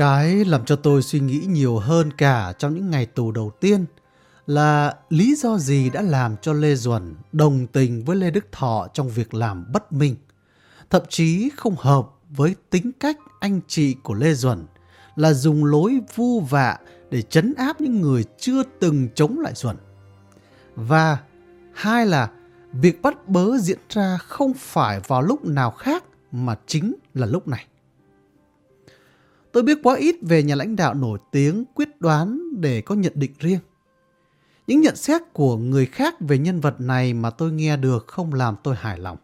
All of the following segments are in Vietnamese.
Cái làm cho tôi suy nghĩ nhiều hơn cả trong những ngày tù đầu tiên là lý do gì đã làm cho Lê Duẩn đồng tình với Lê Đức Thọ trong việc làm bất minh, thậm chí không hợp với tính cách anh chị của Lê Duẩn là dùng lối vu vạ để chấn áp những người chưa từng chống lại Duẩn. Và hai là việc bắt bớ diễn ra không phải vào lúc nào khác mà chính là lúc này. Tôi biết quá ít về nhà lãnh đạo nổi tiếng quyết đoán để có nhận định riêng. Những nhận xét của người khác về nhân vật này mà tôi nghe được không làm tôi hài lòng.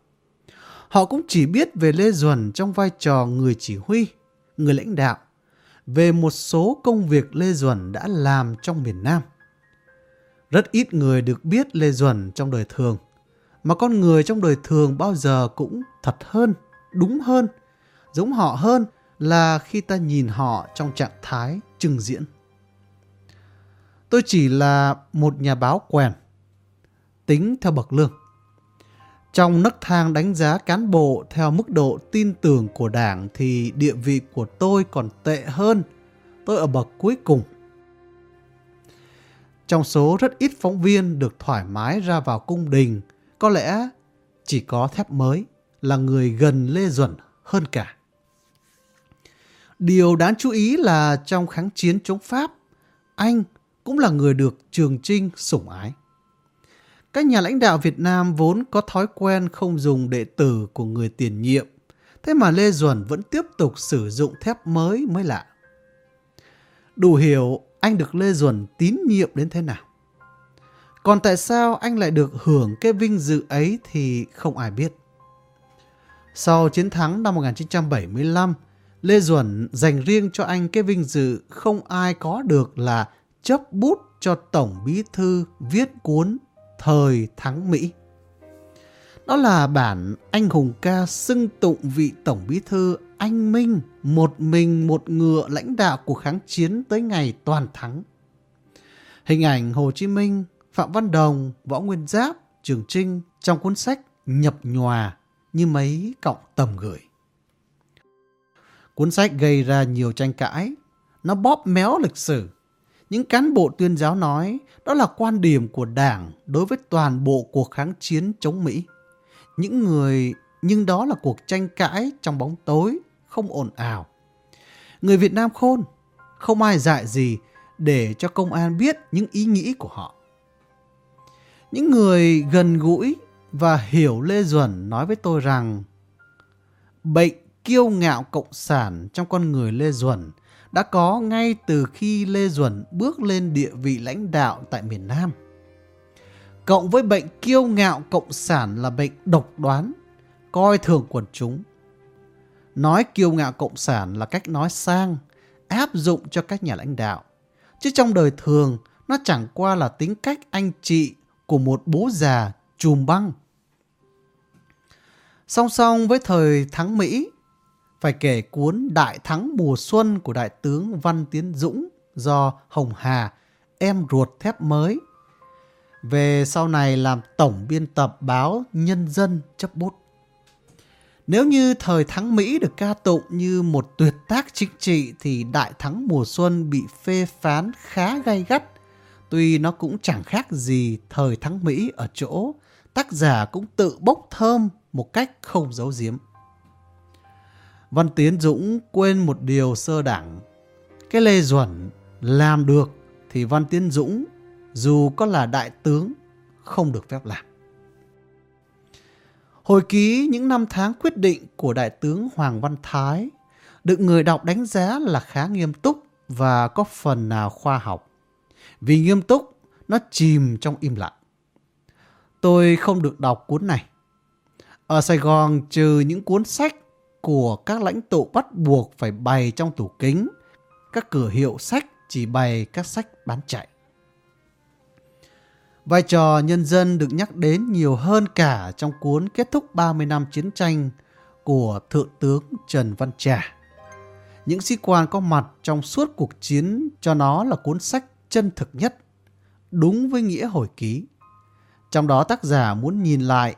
Họ cũng chỉ biết về Lê Duẩn trong vai trò người chỉ huy, người lãnh đạo, về một số công việc Lê Duẩn đã làm trong miền Nam. Rất ít người được biết Lê Duẩn trong đời thường, mà con người trong đời thường bao giờ cũng thật hơn, đúng hơn, giống họ hơn là khi ta nhìn họ trong trạng thái trưng diễn. Tôi chỉ là một nhà báo quèn, tính theo bậc lương. Trong nấc thang đánh giá cán bộ theo mức độ tin tưởng của đảng thì địa vị của tôi còn tệ hơn. Tôi ở bậc cuối cùng. Trong số rất ít phóng viên được thoải mái ra vào cung đình, có lẽ chỉ có thép mới là người gần Lê Duẩn hơn cả. Điều đáng chú ý là trong kháng chiến chống Pháp, anh cũng là người được Trường Trinh sủng ái. Các nhà lãnh đạo Việt Nam vốn có thói quen không dùng đệ tử của người tiền nhiệm, thế mà Lê Duẩn vẫn tiếp tục sử dụng thép mới mới lạ. Đủ hiểu anh được Lê Duẩn tín nhiệm đến thế nào. Còn tại sao anh lại được hưởng cái vinh dự ấy thì không ai biết. Sau chiến thắng năm 1975, Lê Duẩn dành riêng cho anh cái vinh dự không ai có được là chấp bút cho Tổng Bí Thư viết cuốn Thời Thắng Mỹ. Đó là bản anh hùng ca xưng tụng vị Tổng Bí Thư anh Minh một mình một ngựa lãnh đạo cuộc kháng chiến tới ngày toàn thắng. Hình ảnh Hồ Chí Minh, Phạm Văn Đồng, Võ Nguyên Giáp, Trường Trinh trong cuốn sách nhập nhòa như mấy cọng tầm gửi. Cuốn sách gây ra nhiều tranh cãi, nó bóp méo lịch sử. Những cán bộ tuyên giáo nói đó là quan điểm của Đảng đối với toàn bộ cuộc kháng chiến chống Mỹ. Những người nhưng đó là cuộc tranh cãi trong bóng tối, không ồn ào. Người Việt Nam khôn, không ai dạy gì để cho công an biết những ý nghĩ của họ. Những người gần gũi và hiểu Lê Duẩn nói với tôi rằng bệnh kiêu ngạo cộng sản trong con người Lê Duẩn đã có ngay từ khi Lê Duẩn bước lên địa vị lãnh đạo tại miền Nam. Cộng với bệnh kiêu ngạo cộng sản là bệnh độc đoán, coi thường quần chúng. Nói kiêu ngạo cộng sản là cách nói sang, áp dụng cho các nhà lãnh đạo. Chứ trong đời thường, nó chẳng qua là tính cách anh chị của một bố già chùm băng. Song song với thời thắng Mỹ, phải kể cuốn Đại Thắng Mùa Xuân của Đại tướng Văn Tiến Dũng do Hồng Hà, em ruột thép mới. Về sau này làm tổng biên tập báo Nhân dân chấp bút. Nếu như thời thắng Mỹ được ca tụng như một tuyệt tác chính trị thì Đại Thắng Mùa Xuân bị phê phán khá gay gắt. Tuy nó cũng chẳng khác gì thời thắng Mỹ ở chỗ tác giả cũng tự bốc thơm một cách không giấu giếm. Văn Tiến Dũng quên một điều sơ đẳng. Cái Lê Duẩn làm được thì Văn Tiến Dũng dù có là đại tướng không được phép làm. Hồi ký những năm tháng quyết định của đại tướng Hoàng Văn Thái được người đọc đánh giá là khá nghiêm túc và có phần nào khoa học. Vì nghiêm túc, nó chìm trong im lặng. Tôi không được đọc cuốn này. Ở Sài Gòn trừ những cuốn sách của các lãnh tụ bắt buộc phải bày trong tủ kính. Các cửa hiệu sách chỉ bày các sách bán chạy. Vai trò nhân dân được nhắc đến nhiều hơn cả trong cuốn kết thúc 30 năm chiến tranh của Thượng tướng Trần Văn Trà. Những sĩ quan có mặt trong suốt cuộc chiến cho nó là cuốn sách chân thực nhất, đúng với nghĩa hồi ký. Trong đó tác giả muốn nhìn lại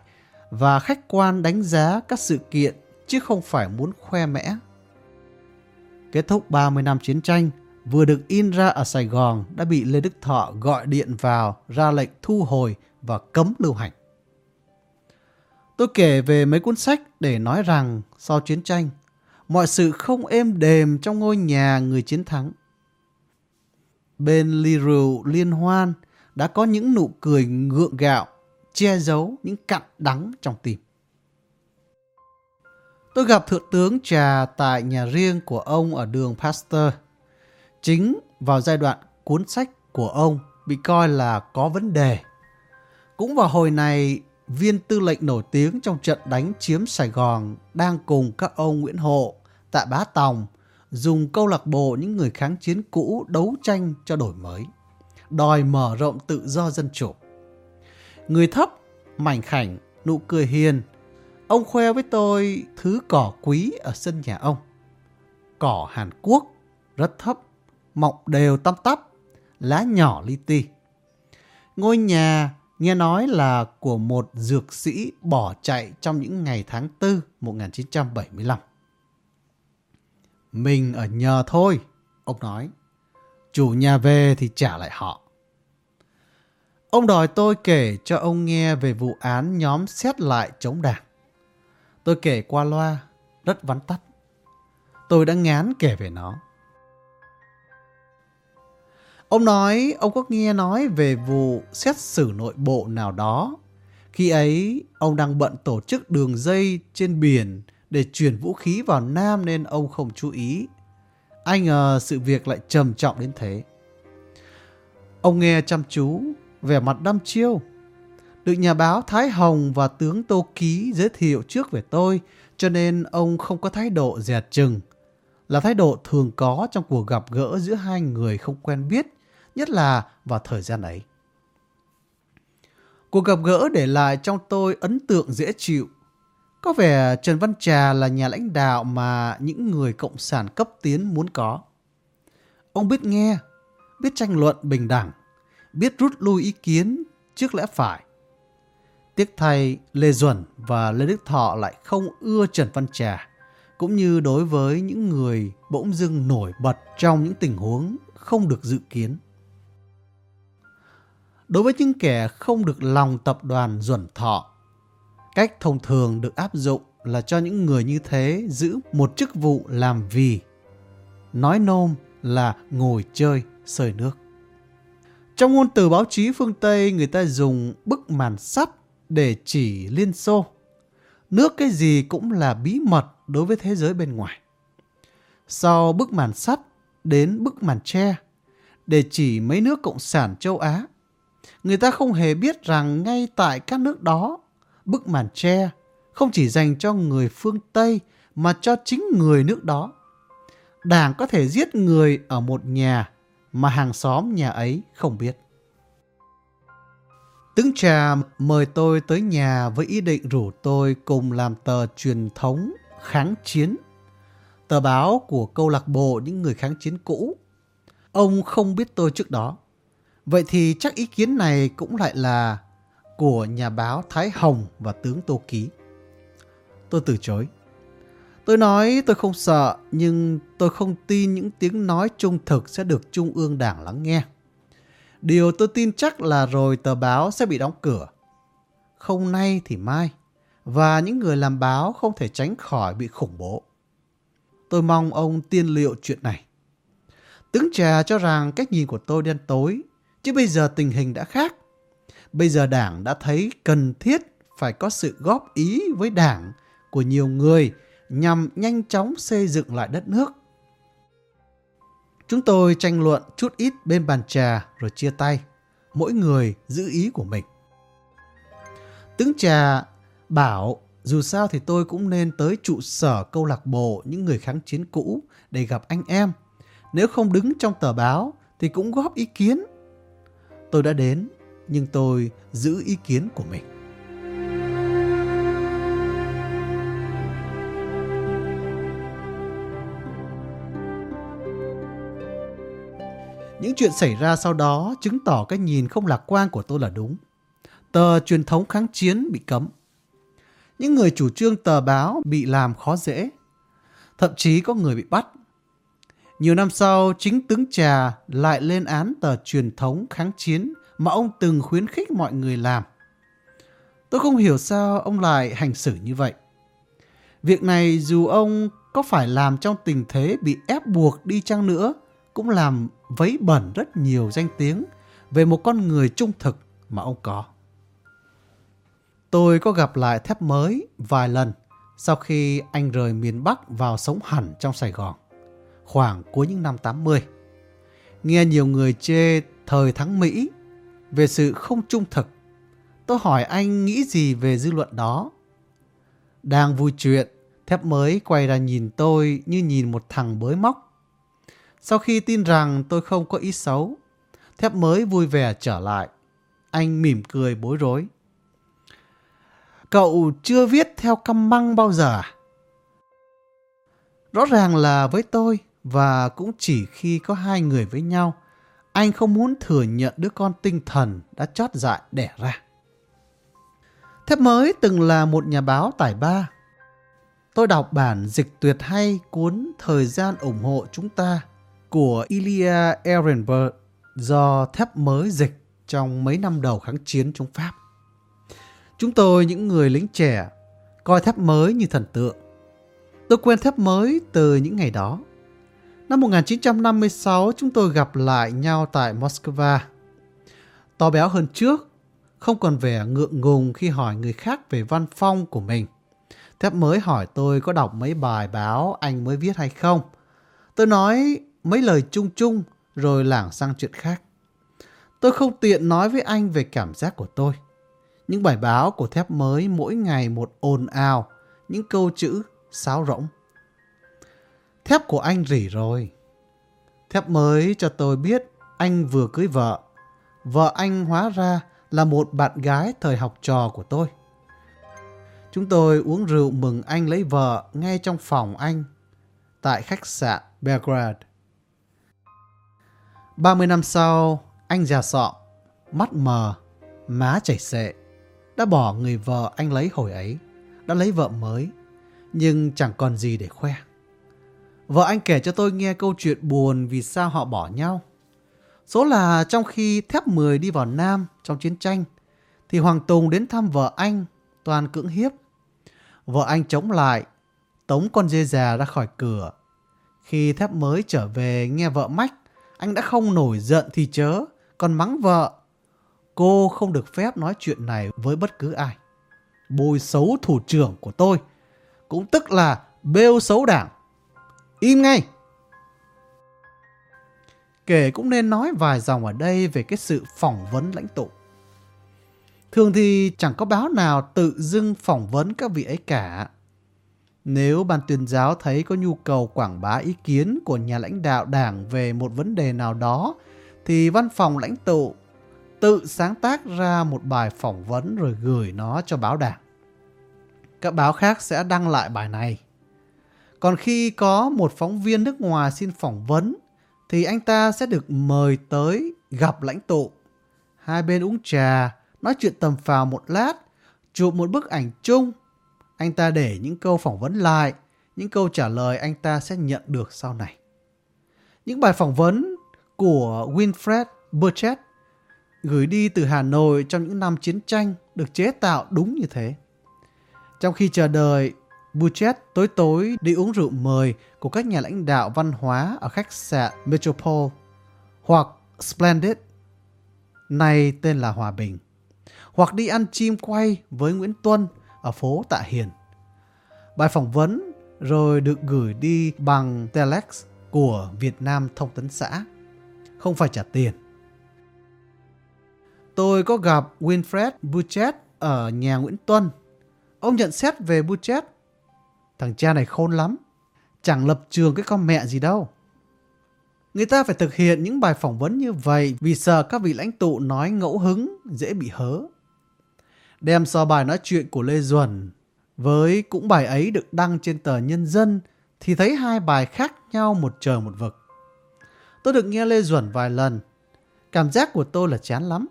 và khách quan đánh giá các sự kiện chứ không phải muốn khoe mẽ. kết thúc 30 năm chiến tranh, vừa được in ra ở Sài Gòn đã bị Lê Đức Thọ gọi điện vào ra lệnh thu hồi và cấm lưu hành. Tôi kể về mấy cuốn sách để nói rằng sau chiến tranh, mọi sự không êm đềm trong ngôi nhà người chiến thắng. Bên ly rượu liên hoan đã có những nụ cười ngượng gạo, che giấu những cặn đắng trong tim. Tôi gặp Thượng tướng Trà tại nhà riêng của ông ở đường Pasteur. Chính vào giai đoạn cuốn sách của ông bị coi là có vấn đề. Cũng vào hồi này, viên tư lệnh nổi tiếng trong trận đánh chiếm Sài Gòn đang cùng các ông Nguyễn Hộ, Tạ Bá Tòng dùng câu lạc bộ những người kháng chiến cũ đấu tranh cho đổi mới, đòi mở rộng tự do dân chủ. Người thấp, mảnh khảnh, nụ cười hiền, ông khoe với tôi thứ cỏ quý ở sân nhà ông. Cỏ Hàn Quốc, rất thấp, mọng đều tăm tắp, lá nhỏ li ti. Ngôi nhà nghe nói là của một dược sĩ bỏ chạy trong những ngày tháng 4 1975. Mình ở nhờ thôi, ông nói. Chủ nhà về thì trả lại họ. Ông đòi tôi kể cho ông nghe về vụ án nhóm xét lại chống đảng. Tôi kể qua loa, rất vắn tắt. Tôi đã ngán kể về nó. Ông nói ông có nghe nói về vụ xét xử nội bộ nào đó. Khi ấy, ông đang bận tổ chức đường dây trên biển để chuyển vũ khí vào Nam nên ông không chú ý. Anh ngờ sự việc lại trầm trọng đến thế. Ông nghe chăm chú, vẻ mặt đăm chiêu. Được nhà báo Thái Hồng và tướng Tô Ký giới thiệu trước về tôi, cho nên ông không có thái độ dẹt chừng. Là thái độ thường có trong cuộc gặp gỡ giữa hai người không quen biết, nhất là vào thời gian ấy. Cuộc gặp gỡ để lại trong tôi ấn tượng dễ chịu có vẻ Trần Văn Trà là nhà lãnh đạo mà những người cộng sản cấp tiến muốn có. Ông biết nghe, biết tranh luận bình đẳng, biết rút lui ý kiến trước lẽ phải. Tiếc thay Lê Duẩn và Lê Đức Thọ lại không ưa Trần Văn Trà, cũng như đối với những người bỗng dưng nổi bật trong những tình huống không được dự kiến. Đối với những kẻ không được lòng tập đoàn Duẩn Thọ, Cách thông thường được áp dụng là cho những người như thế giữ một chức vụ làm vì. Nói nôm là ngồi chơi, sơi nước. Trong ngôn từ báo chí phương Tây, người ta dùng bức màn sắt để chỉ Liên Xô. Nước cái gì cũng là bí mật đối với thế giới bên ngoài. Sau bức màn sắt đến bức màn tre để chỉ mấy nước cộng sản châu Á. Người ta không hề biết rằng ngay tại các nước đó, bức màn tre không chỉ dành cho người phương Tây mà cho chính người nước đó. Đảng có thể giết người ở một nhà mà hàng xóm nhà ấy không biết. Tướng trà mời tôi tới nhà với ý định rủ tôi cùng làm tờ truyền thống kháng chiến. Tờ báo của câu lạc bộ những người kháng chiến cũ. Ông không biết tôi trước đó. Vậy thì chắc ý kiến này cũng lại là của nhà báo Thái Hồng và tướng Tô Ký. Tôi từ chối. Tôi nói tôi không sợ, nhưng tôi không tin những tiếng nói trung thực sẽ được Trung ương Đảng lắng nghe. Điều tôi tin chắc là rồi tờ báo sẽ bị đóng cửa. Không nay thì mai. Và những người làm báo không thể tránh khỏi bị khủng bố. Tôi mong ông tiên liệu chuyện này. Tướng trà cho rằng cách nhìn của tôi đen tối, chứ bây giờ tình hình đã khác. Bây giờ Đảng đã thấy cần thiết phải có sự góp ý với Đảng của nhiều người nhằm nhanh chóng xây dựng lại đất nước. Chúng tôi tranh luận chút ít bên bàn trà rồi chia tay, mỗi người giữ ý của mình. Tướng trà bảo dù sao thì tôi cũng nên tới trụ sở câu lạc bộ những người kháng chiến cũ để gặp anh em. Nếu không đứng trong tờ báo thì cũng góp ý kiến. Tôi đã đến nhưng tôi giữ ý kiến của mình. Những chuyện xảy ra sau đó chứng tỏ cái nhìn không lạc quan của tôi là đúng. Tờ truyền thống kháng chiến bị cấm. Những người chủ trương tờ báo bị làm khó dễ. Thậm chí có người bị bắt. Nhiều năm sau, chính tướng trà lại lên án tờ truyền thống kháng chiến mà ông từng khuyến khích mọi người làm. Tôi không hiểu sao ông lại hành xử như vậy. Việc này dù ông có phải làm trong tình thế bị ép buộc đi chăng nữa, cũng làm vấy bẩn rất nhiều danh tiếng về một con người trung thực mà ông có. Tôi có gặp lại thép mới vài lần sau khi anh rời miền Bắc vào sống hẳn trong Sài Gòn, khoảng cuối những năm 80. Nghe nhiều người chê thời thắng Mỹ về sự không trung thực. Tôi hỏi anh nghĩ gì về dư luận đó. Đang vui chuyện, thép mới quay ra nhìn tôi như nhìn một thằng bới móc. Sau khi tin rằng tôi không có ý xấu, thép mới vui vẻ trở lại. Anh mỉm cười bối rối. Cậu chưa viết theo căm băng bao giờ à? Rõ ràng là với tôi và cũng chỉ khi có hai người với nhau, anh không muốn thừa nhận đứa con tinh thần đã chót dại đẻ ra. Thép mới từng là một nhà báo tài ba. Tôi đọc bản dịch tuyệt hay cuốn Thời gian ủng hộ chúng ta của Ilya Ehrenberg do thép mới dịch trong mấy năm đầu kháng chiến chống Pháp. Chúng tôi, những người lính trẻ, coi thép mới như thần tượng. Tôi quen thép mới từ những ngày đó. Năm 1956, chúng tôi gặp lại nhau tại Moscow. To béo hơn trước, không còn vẻ ngượng ngùng khi hỏi người khác về văn phong của mình. Thép mới hỏi tôi có đọc mấy bài báo anh mới viết hay không. Tôi nói mấy lời chung chung rồi lảng sang chuyện khác. Tôi không tiện nói với anh về cảm giác của tôi. Những bài báo của thép mới mỗi ngày một ồn ào, những câu chữ sáo rỗng. Thép của anh rỉ rồi. Thép mới cho tôi biết anh vừa cưới vợ. Vợ anh hóa ra là một bạn gái thời học trò của tôi. Chúng tôi uống rượu mừng anh lấy vợ ngay trong phòng anh tại khách sạn Belgrade. 30 năm sau, anh già sọ, mắt mờ, má chảy xệ đã bỏ người vợ anh lấy hồi ấy, đã lấy vợ mới, nhưng chẳng còn gì để khoe. Vợ anh kể cho tôi nghe câu chuyện buồn vì sao họ bỏ nhau. Số là trong khi thép 10 đi vào Nam trong chiến tranh, thì Hoàng Tùng đến thăm vợ anh, toàn cưỡng hiếp. Vợ anh chống lại, tống con dê già ra khỏi cửa. Khi thép mới trở về nghe vợ mách, anh đã không nổi giận thì chớ, còn mắng vợ Cô không được phép nói chuyện này với bất cứ ai. Bôi xấu thủ trưởng của tôi, cũng tức là bêu xấu đảng. Im ngay! Kể cũng nên nói vài dòng ở đây về cái sự phỏng vấn lãnh tụ. Thường thì chẳng có báo nào tự dưng phỏng vấn các vị ấy cả. Nếu ban tuyên giáo thấy có nhu cầu quảng bá ý kiến của nhà lãnh đạo đảng về một vấn đề nào đó, thì văn phòng lãnh tụ tự sáng tác ra một bài phỏng vấn rồi gửi nó cho báo đảng. Các báo khác sẽ đăng lại bài này. Còn khi có một phóng viên nước ngoài xin phỏng vấn, thì anh ta sẽ được mời tới gặp lãnh tụ. Hai bên uống trà, nói chuyện tầm phào một lát, chụp một bức ảnh chung. Anh ta để những câu phỏng vấn lại, những câu trả lời anh ta sẽ nhận được sau này. Những bài phỏng vấn của Winfred Burchett gửi đi từ Hà Nội trong những năm chiến tranh được chế tạo đúng như thế. Trong khi chờ đợi, Burchett tối tối đi uống rượu mời của các nhà lãnh đạo văn hóa ở khách sạn Metropole hoặc Splendid, nay tên là Hòa Bình, hoặc đi ăn chim quay với Nguyễn Tuân ở phố Tạ Hiền. Bài phỏng vấn rồi được gửi đi bằng telex của Việt Nam Thông tấn xã. Không phải trả tiền. Tôi có gặp Winfred Buchet ở nhà Nguyễn Tuân. Ông nhận xét về Buchet. Thằng cha này khôn lắm. Chẳng lập trường cái con mẹ gì đâu. Người ta phải thực hiện những bài phỏng vấn như vậy vì sợ các vị lãnh tụ nói ngẫu hứng, dễ bị hớ. Đem so bài nói chuyện của Lê Duẩn với cũng bài ấy được đăng trên tờ Nhân dân thì thấy hai bài khác nhau một trời một vực. Tôi được nghe Lê Duẩn vài lần. Cảm giác của tôi là chán lắm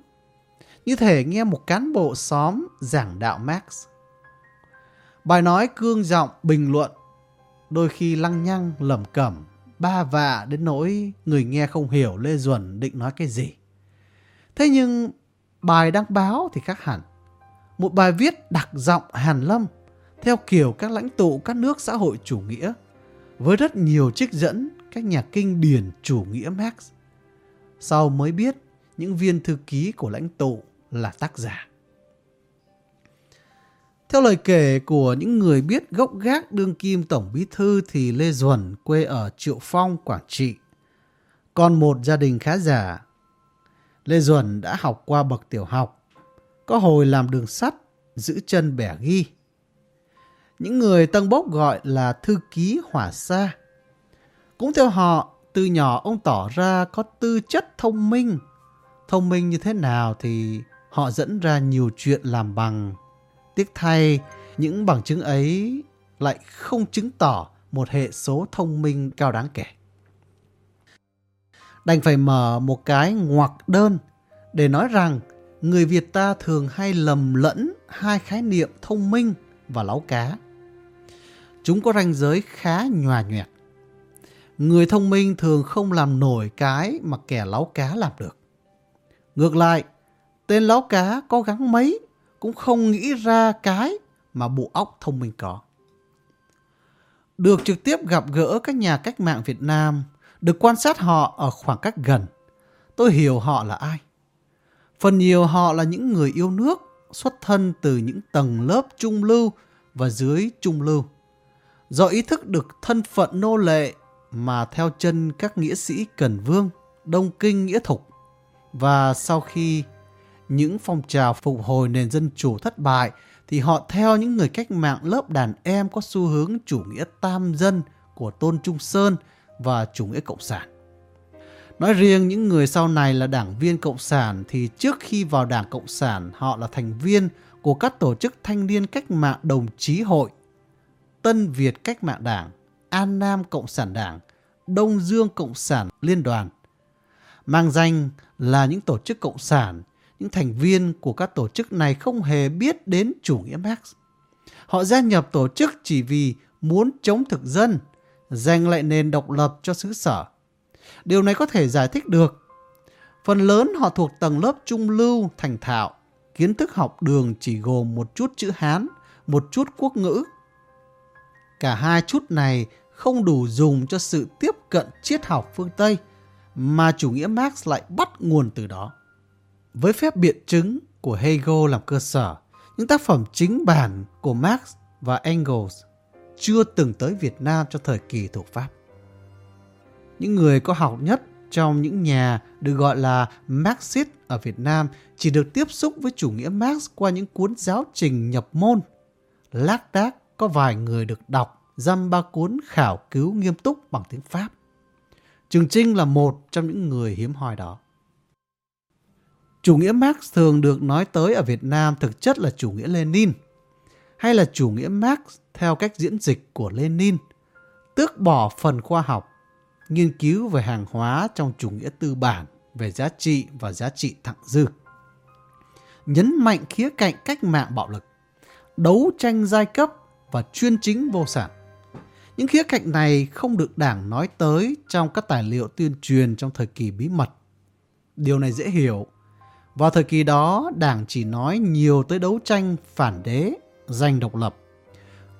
như thể nghe một cán bộ xóm giảng đạo Marx. Bài nói cương giọng bình luận, đôi khi lăng nhăng lẩm cẩm ba vạ đến nỗi người nghe không hiểu Lê Duẩn định nói cái gì. Thế nhưng bài đăng báo thì khác hẳn. Một bài viết đặc giọng Hàn Lâm theo kiểu các lãnh tụ các nước xã hội chủ nghĩa với rất nhiều trích dẫn các nhà kinh điển chủ nghĩa Marx. Sau mới biết những viên thư ký của lãnh tụ là tác giả. Theo lời kể của những người biết gốc gác đương kim tổng bí thư thì Lê Duẩn quê ở Triệu Phong, Quảng Trị. Còn một gia đình khá giả. Lê Duẩn đã học qua bậc tiểu học, có hồi làm đường sắt, giữ chân bẻ ghi. Những người Tân Bốc gọi là thư ký hỏa xa. Cũng theo họ, từ nhỏ ông tỏ ra có tư chất thông minh. Thông minh như thế nào thì họ dẫn ra nhiều chuyện làm bằng Tiếc thay, những bằng chứng ấy lại không chứng tỏ một hệ số thông minh cao đáng kể. Đành phải mở một cái ngoặc đơn để nói rằng người Việt ta thường hay lầm lẫn hai khái niệm thông minh và láo cá. Chúng có ranh giới khá nhòa nhoẹt. Người thông minh thường không làm nổi cái mà kẻ láo cá làm được. Ngược lại, tên láo cá có gắng mấy cũng không nghĩ ra cái mà bộ óc thông minh có. Được trực tiếp gặp gỡ các nhà cách mạng Việt Nam, được quan sát họ ở khoảng cách gần, tôi hiểu họ là ai. Phần nhiều họ là những người yêu nước, xuất thân từ những tầng lớp trung lưu và dưới trung lưu. Do ý thức được thân phận nô lệ mà theo chân các nghĩa sĩ Cần Vương, Đông Kinh Nghĩa Thục. Và sau khi những phong trào phục hồi nền dân chủ thất bại thì họ theo những người cách mạng lớp đàn em có xu hướng chủ nghĩa tam dân của Tôn Trung Sơn và chủ nghĩa cộng sản. Nói riêng những người sau này là đảng viên cộng sản thì trước khi vào đảng cộng sản họ là thành viên của các tổ chức thanh niên cách mạng đồng chí hội, Tân Việt cách mạng đảng, An Nam Cộng sản đảng, Đông Dương Cộng sản Liên đoàn. Mang danh là những tổ chức cộng sản những thành viên của các tổ chức này không hề biết đến chủ nghĩa Marx. Họ gia nhập tổ chức chỉ vì muốn chống thực dân, giành lại nền độc lập cho xứ sở. Điều này có thể giải thích được. Phần lớn họ thuộc tầng lớp trung lưu, thành thạo, kiến thức học đường chỉ gồm một chút chữ Hán, một chút quốc ngữ. Cả hai chút này không đủ dùng cho sự tiếp cận triết học phương Tây, mà chủ nghĩa Marx lại bắt nguồn từ đó. Với phép biện chứng của Hegel làm cơ sở, những tác phẩm chính bản của Marx và Engels chưa từng tới Việt Nam cho thời kỳ thuộc Pháp. Những người có học nhất trong những nhà được gọi là Marxist ở Việt Nam chỉ được tiếp xúc với chủ nghĩa Marx qua những cuốn giáo trình nhập môn. Lác đác có vài người được đọc dăm ba cuốn khảo cứu nghiêm túc bằng tiếng Pháp. Trường Trinh là một trong những người hiếm hoi đó. Chủ nghĩa Marx thường được nói tới ở Việt Nam thực chất là chủ nghĩa Lenin, hay là chủ nghĩa Marx theo cách diễn dịch của Lenin, tước bỏ phần khoa học, nghiên cứu về hàng hóa trong chủ nghĩa tư bản về giá trị và giá trị thặng dư. Nhấn mạnh khía cạnh cách mạng bạo lực, đấu tranh giai cấp và chuyên chính vô sản. Những khía cạnh này không được đảng nói tới trong các tài liệu tuyên truyền trong thời kỳ bí mật. Điều này dễ hiểu vào thời kỳ đó, đảng chỉ nói nhiều tới đấu tranh phản đế, giành độc lập.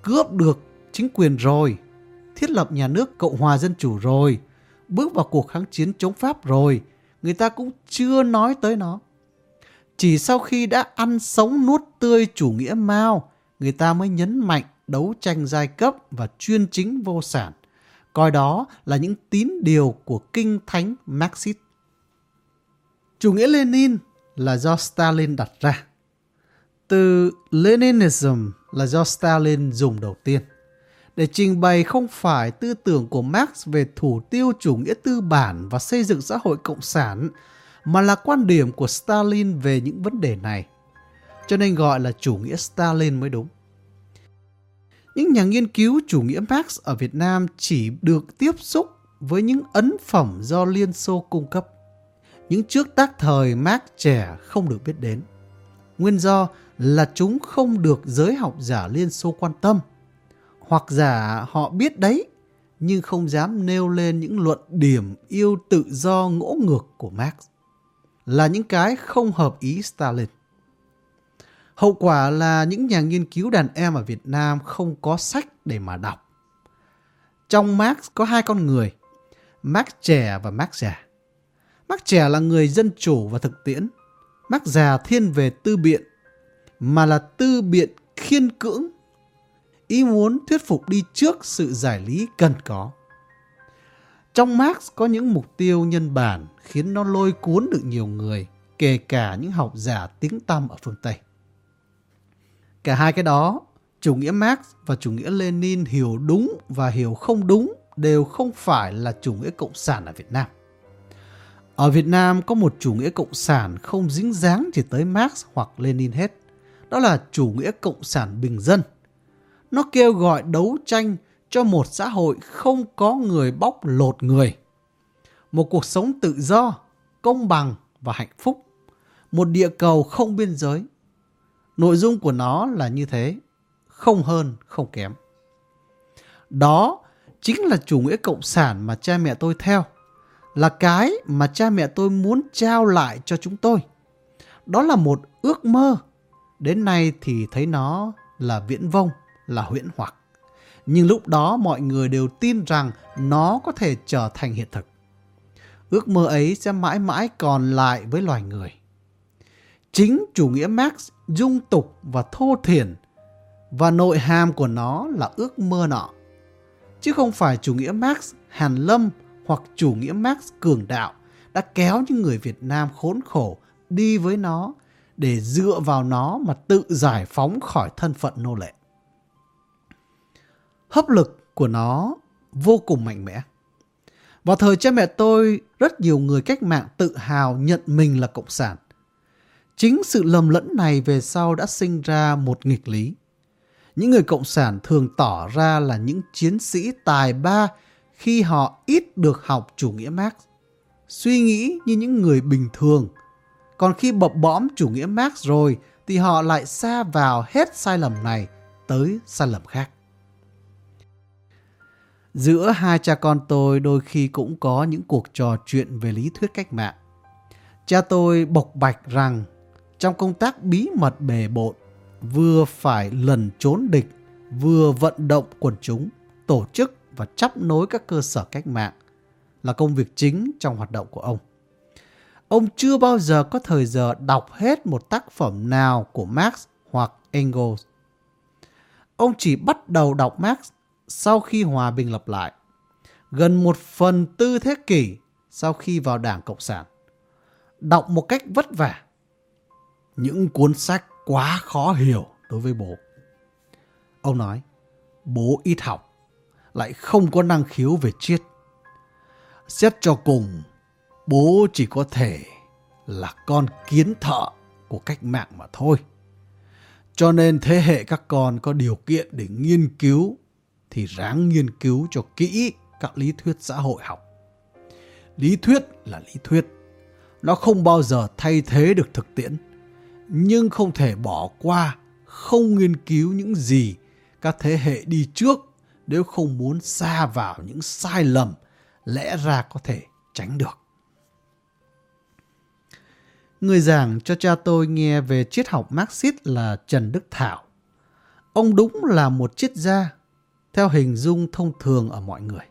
Cướp được chính quyền rồi, thiết lập nhà nước Cộng hòa Dân Chủ rồi, bước vào cuộc kháng chiến chống Pháp rồi, người ta cũng chưa nói tới nó. Chỉ sau khi đã ăn sống nuốt tươi chủ nghĩa Mao, người ta mới nhấn mạnh đấu tranh giai cấp và chuyên chính vô sản, coi đó là những tín điều của kinh thánh Marxist. Chủ nghĩa Lenin là do Stalin đặt ra. Từ Leninism là do Stalin dùng đầu tiên để trình bày không phải tư tưởng của Marx về thủ tiêu chủ nghĩa tư bản và xây dựng xã hội cộng sản, mà là quan điểm của Stalin về những vấn đề này. Cho nên gọi là chủ nghĩa Stalin mới đúng. Những nhà nghiên cứu chủ nghĩa Marx ở Việt Nam chỉ được tiếp xúc với những ấn phẩm do Liên Xô cung cấp những trước tác thời Marx trẻ không được biết đến. Nguyên do là chúng không được giới học giả Liên Xô quan tâm. Hoặc giả họ biết đấy, nhưng không dám nêu lên những luận điểm yêu tự do ngỗ ngược của Marx, là những cái không hợp ý Stalin. Hậu quả là những nhà nghiên cứu đàn em ở Việt Nam không có sách để mà đọc. Trong Marx có hai con người, Marx trẻ và Marx già. Marx trẻ là người dân chủ và thực tiễn. Marx già thiên về tư biện, mà là tư biện khiên cưỡng. Ý muốn thuyết phục đi trước sự giải lý cần có. Trong Marx có những mục tiêu nhân bản khiến nó lôi cuốn được nhiều người, kể cả những học giả tiếng tăm ở phương Tây. Cả hai cái đó, chủ nghĩa Marx và chủ nghĩa Lenin hiểu đúng và hiểu không đúng đều không phải là chủ nghĩa cộng sản ở Việt Nam. Ở Việt Nam có một chủ nghĩa cộng sản không dính dáng chỉ tới Marx hoặc Lenin hết. Đó là chủ nghĩa cộng sản bình dân. Nó kêu gọi đấu tranh cho một xã hội không có người bóc lột người. Một cuộc sống tự do, công bằng và hạnh phúc. Một địa cầu không biên giới. Nội dung của nó là như thế, không hơn, không kém. Đó chính là chủ nghĩa cộng sản mà cha mẹ tôi theo. Là cái mà cha mẹ tôi muốn trao lại cho chúng tôi. Đó là một ước mơ. Đến nay thì thấy nó là viễn vông, là huyễn hoặc. Nhưng lúc đó mọi người đều tin rằng nó có thể trở thành hiện thực. Ước mơ ấy sẽ mãi mãi còn lại với loài người. Chính chủ nghĩa Marx dung tục và thô thiển và nội hàm của nó là ước mơ nọ. Chứ không phải chủ nghĩa Marx hàn lâm hoặc chủ nghĩa Marx cường đạo đã kéo những người Việt Nam khốn khổ đi với nó để dựa vào nó mà tự giải phóng khỏi thân phận nô lệ. Hấp lực của nó vô cùng mạnh mẽ. Vào thời cha mẹ tôi, rất nhiều người cách mạng tự hào nhận mình là cộng sản. Chính sự lầm lẫn này về sau đã sinh ra một nghịch lý. Những người cộng sản thường tỏ ra là những chiến sĩ tài ba khi họ ít được học chủ nghĩa Marx, suy nghĩ như những người bình thường. Còn khi bập bõm chủ nghĩa Marx rồi thì họ lại xa vào hết sai lầm này tới sai lầm khác. Giữa hai cha con tôi đôi khi cũng có những cuộc trò chuyện về lý thuyết cách mạng. Cha tôi bộc bạch rằng trong công tác bí mật bề bộn, vừa phải lần trốn địch, vừa vận động quần chúng, tổ chức và chấp nối các cơ sở cách mạng là công việc chính trong hoạt động của ông. Ông chưa bao giờ có thời giờ đọc hết một tác phẩm nào của Marx hoặc Engels. Ông chỉ bắt đầu đọc Marx sau khi hòa bình lập lại, gần một phần tư thế kỷ sau khi vào Đảng Cộng sản. Đọc một cách vất vả. Những cuốn sách quá khó hiểu đối với bố. Ông nói, bố ít học, lại không có năng khiếu về triết. Xét cho cùng, bố chỉ có thể là con kiến thợ của cách mạng mà thôi. Cho nên thế hệ các con có điều kiện để nghiên cứu thì ráng nghiên cứu cho kỹ các lý thuyết xã hội học. Lý thuyết là lý thuyết. Nó không bao giờ thay thế được thực tiễn. Nhưng không thể bỏ qua, không nghiên cứu những gì các thế hệ đi trước nếu không muốn xa vào những sai lầm lẽ ra có thể tránh được. Người giảng cho cha tôi nghe về triết học Marxist là Trần Đức Thảo. Ông đúng là một triết gia, theo hình dung thông thường ở mọi người.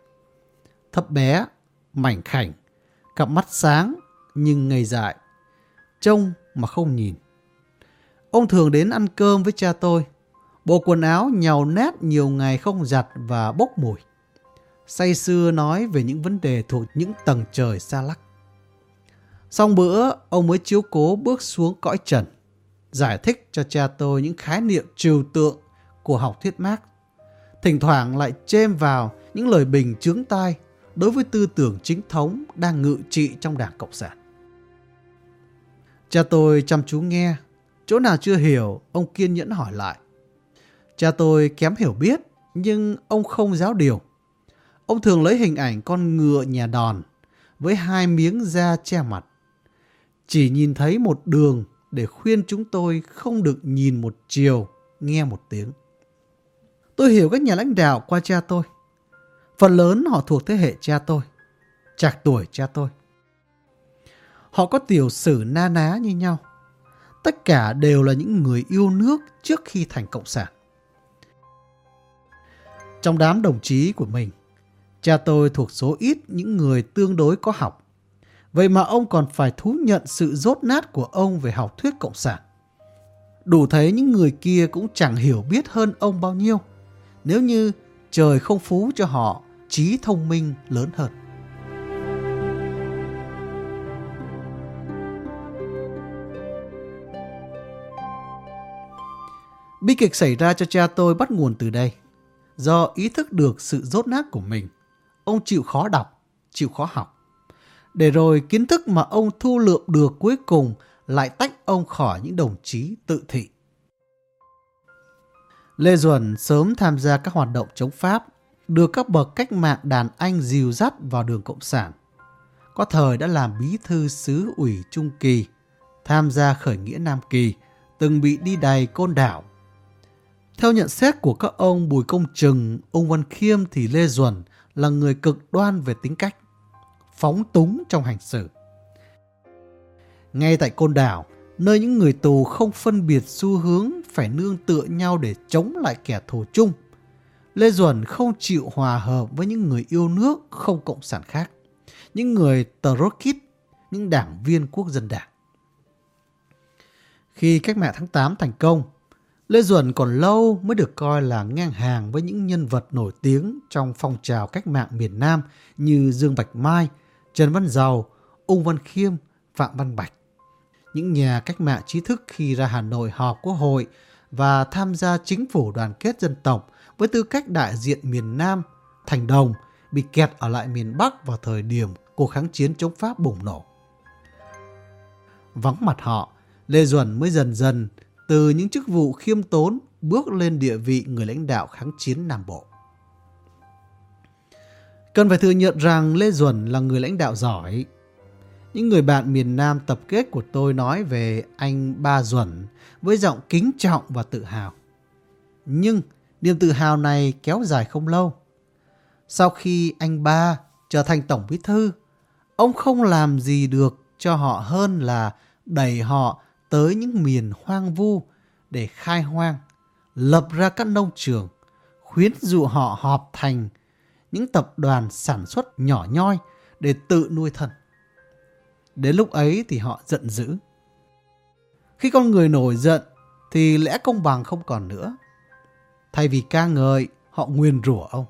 Thấp bé, mảnh khảnh, cặp mắt sáng nhưng ngây dại, trông mà không nhìn. Ông thường đến ăn cơm với cha tôi, bộ quần áo nhàu nét nhiều ngày không giặt và bốc mùi. Say xưa nói về những vấn đề thuộc những tầng trời xa lắc. Xong bữa, ông mới chiếu cố bước xuống cõi trần, giải thích cho cha tôi những khái niệm trừu tượng của học thuyết Marx. Thỉnh thoảng lại chêm vào những lời bình chướng tai đối với tư tưởng chính thống đang ngự trị trong Đảng Cộng sản. Cha tôi chăm chú nghe, chỗ nào chưa hiểu, ông kiên nhẫn hỏi lại. Cha tôi kém hiểu biết, nhưng ông không giáo điều. Ông thường lấy hình ảnh con ngựa nhà đòn với hai miếng da che mặt chỉ nhìn thấy một đường để khuyên chúng tôi không được nhìn một chiều, nghe một tiếng. Tôi hiểu các nhà lãnh đạo qua cha tôi. Phần lớn họ thuộc thế hệ cha tôi, chạc tuổi cha tôi. Họ có tiểu sử na ná như nhau. Tất cả đều là những người yêu nước trước khi thành cộng sản. Trong đám đồng chí của mình, cha tôi thuộc số ít những người tương đối có học. Vậy mà ông còn phải thú nhận sự rốt nát của ông về học thuyết cộng sản. Đủ thấy những người kia cũng chẳng hiểu biết hơn ông bao nhiêu. Nếu như trời không phú cho họ trí thông minh lớn hơn. Bi kịch xảy ra cho cha tôi bắt nguồn từ đây. Do ý thức được sự rốt nát của mình, ông chịu khó đọc, chịu khó học. Để rồi kiến thức mà ông thu lượm được cuối cùng lại tách ông khỏi những đồng chí tự thị. Lê Duẩn sớm tham gia các hoạt động chống Pháp, được các bậc cách mạng đàn anh dìu dắt vào đường Cộng sản. Có thời đã làm bí thư xứ ủy Trung Kỳ, tham gia khởi nghĩa Nam Kỳ, từng bị đi đày côn đảo. Theo nhận xét của các ông Bùi Công Trừng, ông Văn Khiêm thì Lê Duẩn là người cực đoan về tính cách, phóng túng trong hành xử. Ngay tại côn đảo, nơi những người tù không phân biệt xu hướng phải nương tựa nhau để chống lại kẻ thù chung. Lê Duẩn không chịu hòa hợp với những người yêu nước không cộng sản khác, những người Trotskyt, những đảng viên quốc dân đảng. Khi cách mạng tháng 8 thành công, Lê Duẩn còn lâu mới được coi là ngang hàng với những nhân vật nổi tiếng trong phong trào cách mạng miền Nam như Dương Bạch Mai, Trần Văn Dầu, Ung Văn Khiêm, Phạm Văn Bạch những nhà cách mạng trí thức khi ra Hà Nội họp quốc hội và tham gia chính phủ đoàn kết dân tộc với tư cách đại diện miền Nam, thành đồng, bị kẹt ở lại miền Bắc vào thời điểm cuộc kháng chiến chống Pháp bùng nổ. Vắng mặt họ, Lê Duẩn mới dần dần từ những chức vụ khiêm tốn bước lên địa vị người lãnh đạo kháng chiến Nam Bộ. Cần phải thừa nhận rằng Lê Duẩn là người lãnh đạo giỏi, những người bạn miền Nam tập kết của tôi nói về anh Ba Duẩn với giọng kính trọng và tự hào. Nhưng niềm tự hào này kéo dài không lâu. Sau khi anh Ba trở thành Tổng Bí Thư, ông không làm gì được cho họ hơn là đẩy họ tới những miền hoang vu để khai hoang, lập ra các nông trường, khuyến dụ họ họp thành những tập đoàn sản xuất nhỏ nhoi để tự nuôi thân. Đến lúc ấy thì họ giận dữ. Khi con người nổi giận thì lẽ công bằng không còn nữa. Thay vì ca ngợi, họ nguyền rủa ông.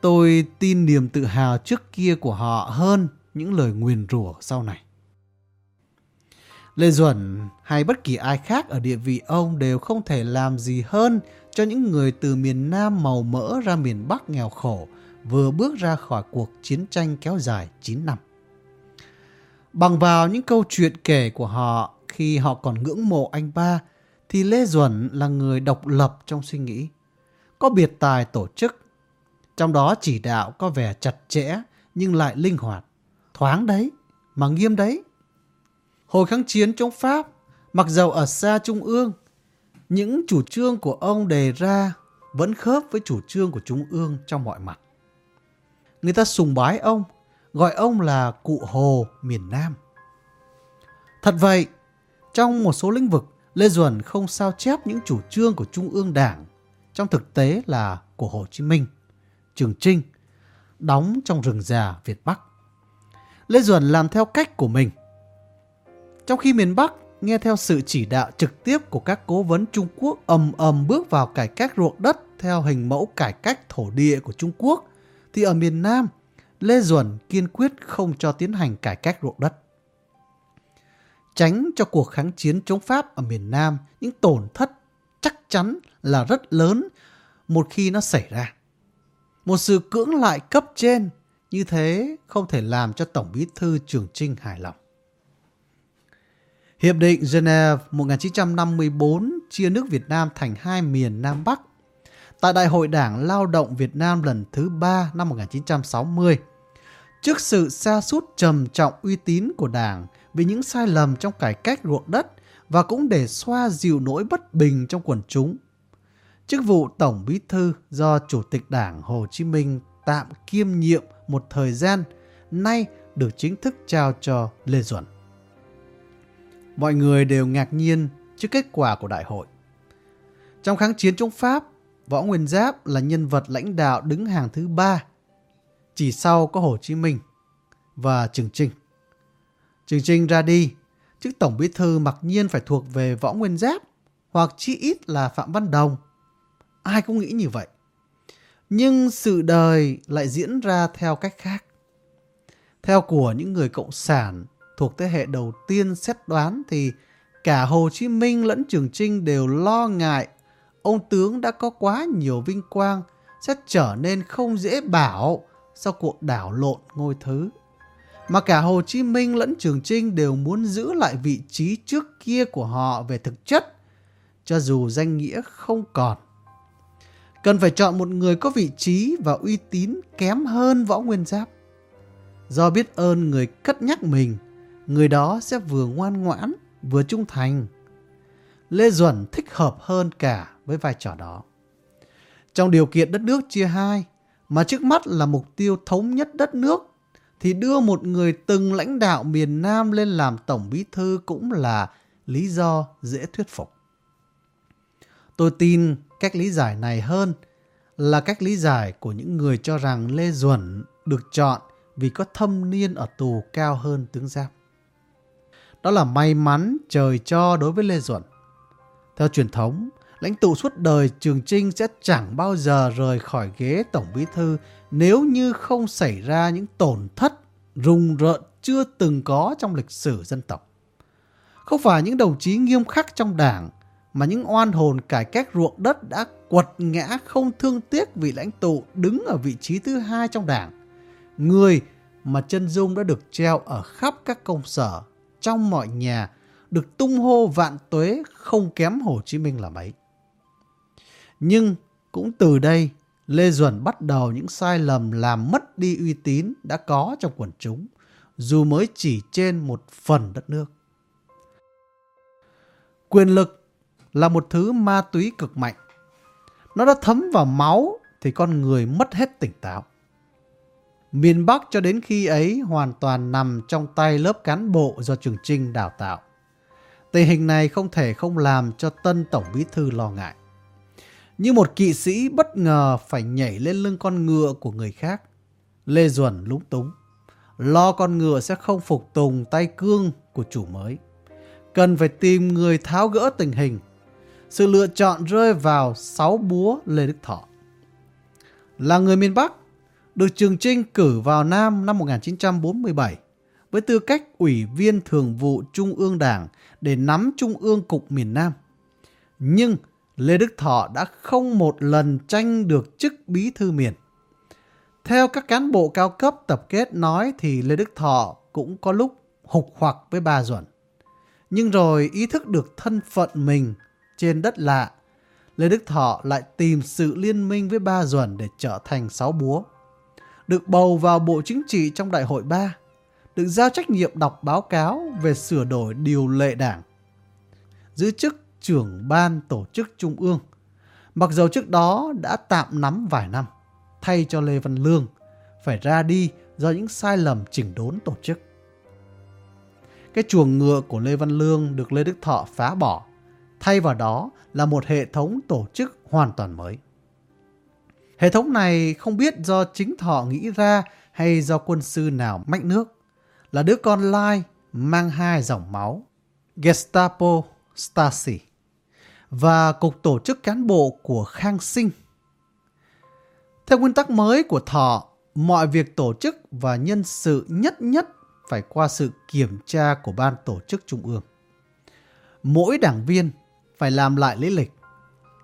Tôi tin niềm tự hào trước kia của họ hơn những lời nguyền rủa sau này. Lê Duẩn hay bất kỳ ai khác ở địa vị ông đều không thể làm gì hơn cho những người từ miền Nam màu mỡ ra miền Bắc nghèo khổ vừa bước ra khỏi cuộc chiến tranh kéo dài 9 năm. Bằng vào những câu chuyện kể của họ khi họ còn ngưỡng mộ anh ba, thì Lê Duẩn là người độc lập trong suy nghĩ. Có biệt tài tổ chức, trong đó chỉ đạo có vẻ chặt chẽ nhưng lại linh hoạt. Thoáng đấy, mà nghiêm đấy. Hồi kháng chiến chống Pháp, mặc dầu ở xa Trung ương, những chủ trương của ông đề ra vẫn khớp với chủ trương của Trung ương trong mọi mặt. Người ta sùng bái ông gọi ông là cụ Hồ miền Nam. Thật vậy, trong một số lĩnh vực, Lê Duẩn không sao chép những chủ trương của Trung ương Đảng, trong thực tế là của Hồ Chí Minh, Trường Trinh, đóng trong rừng già Việt Bắc. Lê Duẩn làm theo cách của mình. Trong khi miền Bắc nghe theo sự chỉ đạo trực tiếp của các cố vấn Trung Quốc ầm ầm bước vào cải cách ruộng đất theo hình mẫu cải cách thổ địa của Trung Quốc, thì ở miền Nam, Lê Duẩn kiên quyết không cho tiến hành cải cách ruộng đất. Tránh cho cuộc kháng chiến chống Pháp ở miền Nam những tổn thất chắc chắn là rất lớn một khi nó xảy ra. Một sự cưỡng lại cấp trên như thế không thể làm cho Tổng bí thư Trường Trinh hài lòng. Hiệp định Geneva 1954 chia nước Việt Nam thành hai miền Nam Bắc tại Đại hội Đảng Lao động Việt Nam lần thứ 3 năm 1960. Trước sự xa sút trầm trọng uy tín của Đảng vì những sai lầm trong cải cách ruộng đất và cũng để xoa dịu nỗi bất bình trong quần chúng. chức vụ Tổng Bí Thư do Chủ tịch Đảng Hồ Chí Minh tạm kiêm nhiệm một thời gian, nay được chính thức trao cho Lê Duẩn. Mọi người đều ngạc nhiên trước kết quả của đại hội. Trong kháng chiến chống Pháp, Võ Nguyên Giáp là nhân vật lãnh đạo đứng hàng thứ ba, chỉ sau có Hồ Chí Minh và Trường Trinh. Trường Trinh ra đi, chức Tổng Bí Thư mặc nhiên phải thuộc về Võ Nguyên Giáp hoặc chi ít là Phạm Văn Đồng. Ai cũng nghĩ như vậy. Nhưng sự đời lại diễn ra theo cách khác. Theo của những người cộng sản thuộc thế hệ đầu tiên xét đoán thì cả Hồ Chí Minh lẫn Trường Trinh đều lo ngại ông tướng đã có quá nhiều vinh quang sẽ trở nên không dễ bảo sau cuộc đảo lộn ngôi thứ. Mà cả Hồ Chí Minh lẫn Trường Trinh đều muốn giữ lại vị trí trước kia của họ về thực chất, cho dù danh nghĩa không còn. Cần phải chọn một người có vị trí và uy tín kém hơn Võ Nguyên Giáp. Do biết ơn người cất nhắc mình, người đó sẽ vừa ngoan ngoãn, vừa trung thành. Lê Duẩn thích hợp hơn cả với vai trò đó. Trong điều kiện đất nước chia hai, mà trước mắt là mục tiêu thống nhất đất nước, thì đưa một người từng lãnh đạo miền Nam lên làm tổng bí thư cũng là lý do dễ thuyết phục. Tôi tin cách lý giải này hơn là cách lý giải của những người cho rằng Lê Duẩn được chọn vì có thâm niên ở tù cao hơn tướng Giáp. Đó là may mắn trời cho đối với Lê Duẩn. Theo truyền thống, lãnh tụ suốt đời Trường Trinh sẽ chẳng bao giờ rời khỏi ghế Tổng Bí Thư nếu như không xảy ra những tổn thất rùng rợn chưa từng có trong lịch sử dân tộc. Không phải những đồng chí nghiêm khắc trong đảng mà những oan hồn cải cách ruộng đất đã quật ngã không thương tiếc vì lãnh tụ đứng ở vị trí thứ hai trong đảng. Người mà chân dung đã được treo ở khắp các công sở, trong mọi nhà, được tung hô vạn tuế không kém Hồ Chí Minh là mấy. Nhưng cũng từ đây, Lê Duẩn bắt đầu những sai lầm làm mất đi uy tín đã có trong quần chúng, dù mới chỉ trên một phần đất nước. Quyền lực là một thứ ma túy cực mạnh. Nó đã thấm vào máu thì con người mất hết tỉnh táo. Miền Bắc cho đến khi ấy hoàn toàn nằm trong tay lớp cán bộ do Trường Trinh đào tạo. Tình hình này không thể không làm cho tân Tổng Bí Thư lo ngại. Như một kỵ sĩ bất ngờ phải nhảy lên lưng con ngựa của người khác. Lê Duẩn lúng túng. Lo con ngựa sẽ không phục tùng tay cương của chủ mới. Cần phải tìm người tháo gỡ tình hình. Sự lựa chọn rơi vào sáu búa Lê Đức Thọ. Là người miền Bắc, được Trường Trinh cử vào Nam năm 1947 với tư cách ủy viên thường vụ Trung ương Đảng để nắm Trung ương Cục miền Nam. Nhưng Lê Đức Thọ đã không một lần tranh được chức bí thư miền. Theo các cán bộ cao cấp tập kết nói thì Lê Đức Thọ cũng có lúc hục hoặc với bà Duẩn. Nhưng rồi ý thức được thân phận mình trên đất lạ, Lê Đức Thọ lại tìm sự liên minh với ba Duẩn để trở thành sáu búa. Được bầu vào Bộ Chính trị trong Đại hội 3, được giao trách nhiệm đọc báo cáo về sửa đổi điều lệ đảng. Giữ chức trưởng ban tổ chức trung ương. Mặc dầu trước đó đã tạm nắm vài năm, thay cho Lê Văn Lương, phải ra đi do những sai lầm chỉnh đốn tổ chức. Cái chuồng ngựa của Lê Văn Lương được Lê Đức Thọ phá bỏ, thay vào đó là một hệ thống tổ chức hoàn toàn mới. Hệ thống này không biết do chính Thọ nghĩ ra hay do quân sư nào mạnh nước, là đứa con lai mang hai dòng máu, Gestapo Stasi và Cục Tổ chức Cán bộ của Khang Sinh. Theo nguyên tắc mới của Thọ, mọi việc tổ chức và nhân sự nhất nhất phải qua sự kiểm tra của Ban Tổ chức Trung ương. Mỗi đảng viên phải làm lại lý lịch,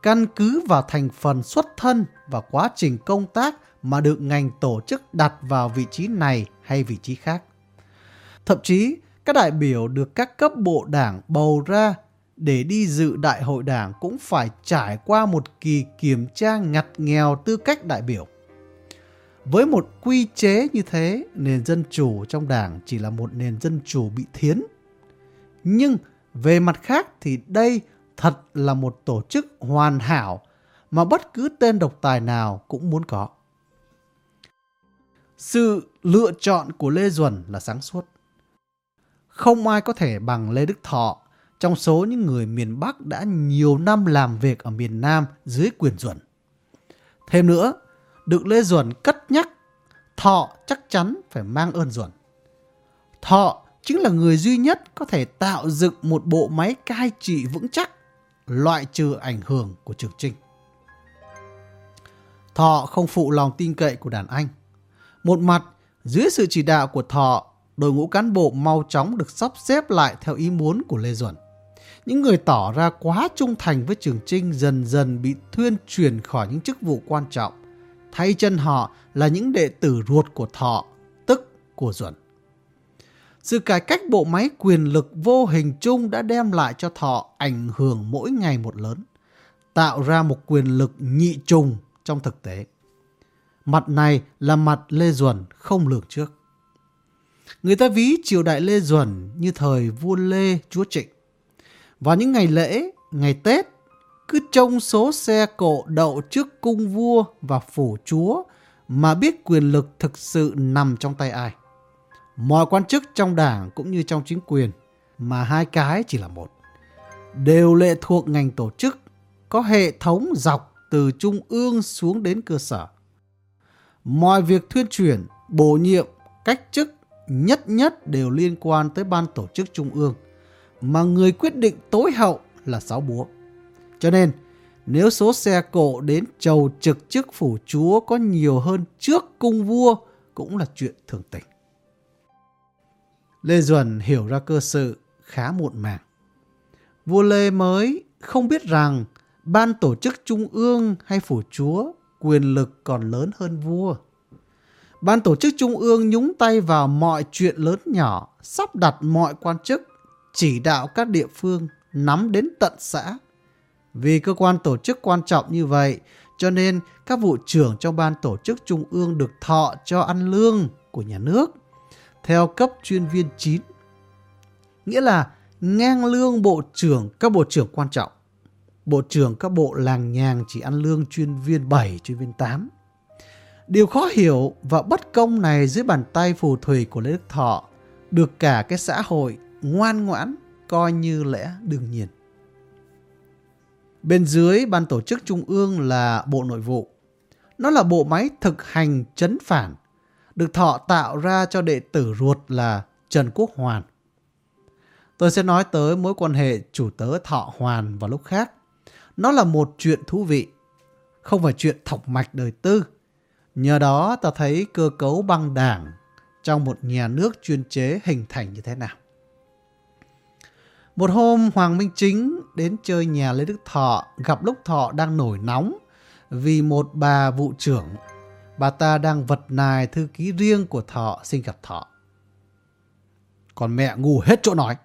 căn cứ vào thành phần xuất thân và quá trình công tác mà được ngành tổ chức đặt vào vị trí này hay vị trí khác. Thậm chí, các đại biểu được các cấp bộ đảng bầu ra để đi dự đại hội đảng cũng phải trải qua một kỳ kiểm tra ngặt nghèo tư cách đại biểu. Với một quy chế như thế, nền dân chủ trong đảng chỉ là một nền dân chủ bị thiến. Nhưng về mặt khác thì đây thật là một tổ chức hoàn hảo mà bất cứ tên độc tài nào cũng muốn có. Sự lựa chọn của Lê Duẩn là sáng suốt. Không ai có thể bằng Lê Đức Thọ trong số những người miền Bắc đã nhiều năm làm việc ở miền Nam dưới quyền Duẩn. Thêm nữa, được Lê Duẩn cất nhắc, Thọ chắc chắn phải mang ơn Duẩn. Thọ chính là người duy nhất có thể tạo dựng một bộ máy cai trị vững chắc, loại trừ ảnh hưởng của Trường Trinh. Thọ không phụ lòng tin cậy của đàn anh. Một mặt, dưới sự chỉ đạo của Thọ, đội ngũ cán bộ mau chóng được sắp xếp lại theo ý muốn của Lê Duẩn. Những người tỏ ra quá trung thành với Trường Trinh dần dần bị thuyên truyền khỏi những chức vụ quan trọng. Thay chân họ là những đệ tử ruột của Thọ, tức của Duẩn. Sự cải cách bộ máy quyền lực vô hình chung đã đem lại cho Thọ ảnh hưởng mỗi ngày một lớn, tạo ra một quyền lực nhị trùng trong thực tế. Mặt này là mặt Lê Duẩn không lường trước. Người ta ví triều đại Lê Duẩn như thời vua Lê chúa Trịnh. Vào những ngày lễ, ngày Tết, cứ trông số xe cộ đậu trước cung vua và phủ chúa mà biết quyền lực thực sự nằm trong tay ai. Mọi quan chức trong đảng cũng như trong chính quyền, mà hai cái chỉ là một, đều lệ thuộc ngành tổ chức, có hệ thống dọc từ trung ương xuống đến cơ sở. Mọi việc thuyên chuyển, bổ nhiệm, cách chức nhất nhất đều liên quan tới ban tổ chức trung ương, mà người quyết định tối hậu là sáu búa. Cho nên, nếu số xe cộ đến chầu trực chức phủ chúa có nhiều hơn trước cung vua cũng là chuyện thường tình. Lê Duẩn hiểu ra cơ sự khá muộn màng. Vua Lê mới không biết rằng ban tổ chức trung ương hay phủ chúa quyền lực còn lớn hơn vua. Ban tổ chức trung ương nhúng tay vào mọi chuyện lớn nhỏ, sắp đặt mọi quan chức, chỉ đạo các địa phương, nắm đến tận xã. Vì cơ quan tổ chức quan trọng như vậy, cho nên các vụ trưởng trong ban tổ chức trung ương được thọ cho ăn lương của nhà nước theo cấp chuyên viên 9. Nghĩa là ngang lương bộ trưởng các bộ trưởng quan trọng. Bộ trưởng các bộ làng nhàng chỉ ăn lương chuyên viên 7, chuyên viên 8. Điều khó hiểu và bất công này dưới bàn tay phù thủy của Lê Đức Thọ được cả cái xã hội ngoan ngoãn coi như lẽ đương nhiên. Bên dưới ban tổ chức trung ương là Bộ Nội vụ. Nó là bộ máy thực hành chấn phản, được Thọ tạo ra cho đệ tử ruột là Trần Quốc Hoàn. Tôi sẽ nói tới mối quan hệ chủ tớ Thọ Hoàn vào lúc khác. Nó là một chuyện thú vị, không phải chuyện thọc mạch đời tư. Nhờ đó ta thấy cơ cấu băng đảng trong một nhà nước chuyên chế hình thành như thế nào. Một hôm Hoàng Minh Chính đến chơi nhà Lê Đức Thọ gặp lúc Thọ đang nổi nóng vì một bà vụ trưởng. Bà ta đang vật nài thư ký riêng của Thọ xin gặp Thọ. Còn mẹ ngu hết chỗ nói.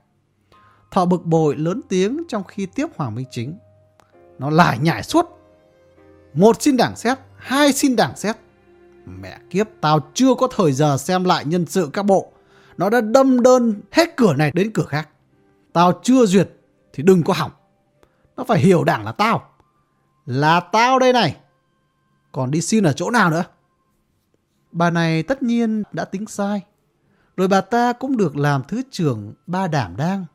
Thọ bực bội lớn tiếng trong khi tiếp Hoàng Minh Chính. Nó lại nhảy suốt. Một xin đảng xét, hai xin đảng xét. Mẹ kiếp, tao chưa có thời giờ xem lại nhân sự các bộ. Nó đã đâm đơn hết cửa này đến cửa khác. Tao chưa duyệt thì đừng có hỏng. Nó phải hiểu đảng là tao. Là tao đây này. Còn đi xin ở chỗ nào nữa? Bà này tất nhiên đã tính sai. Rồi bà ta cũng được làm thứ trưởng ba đảm đang.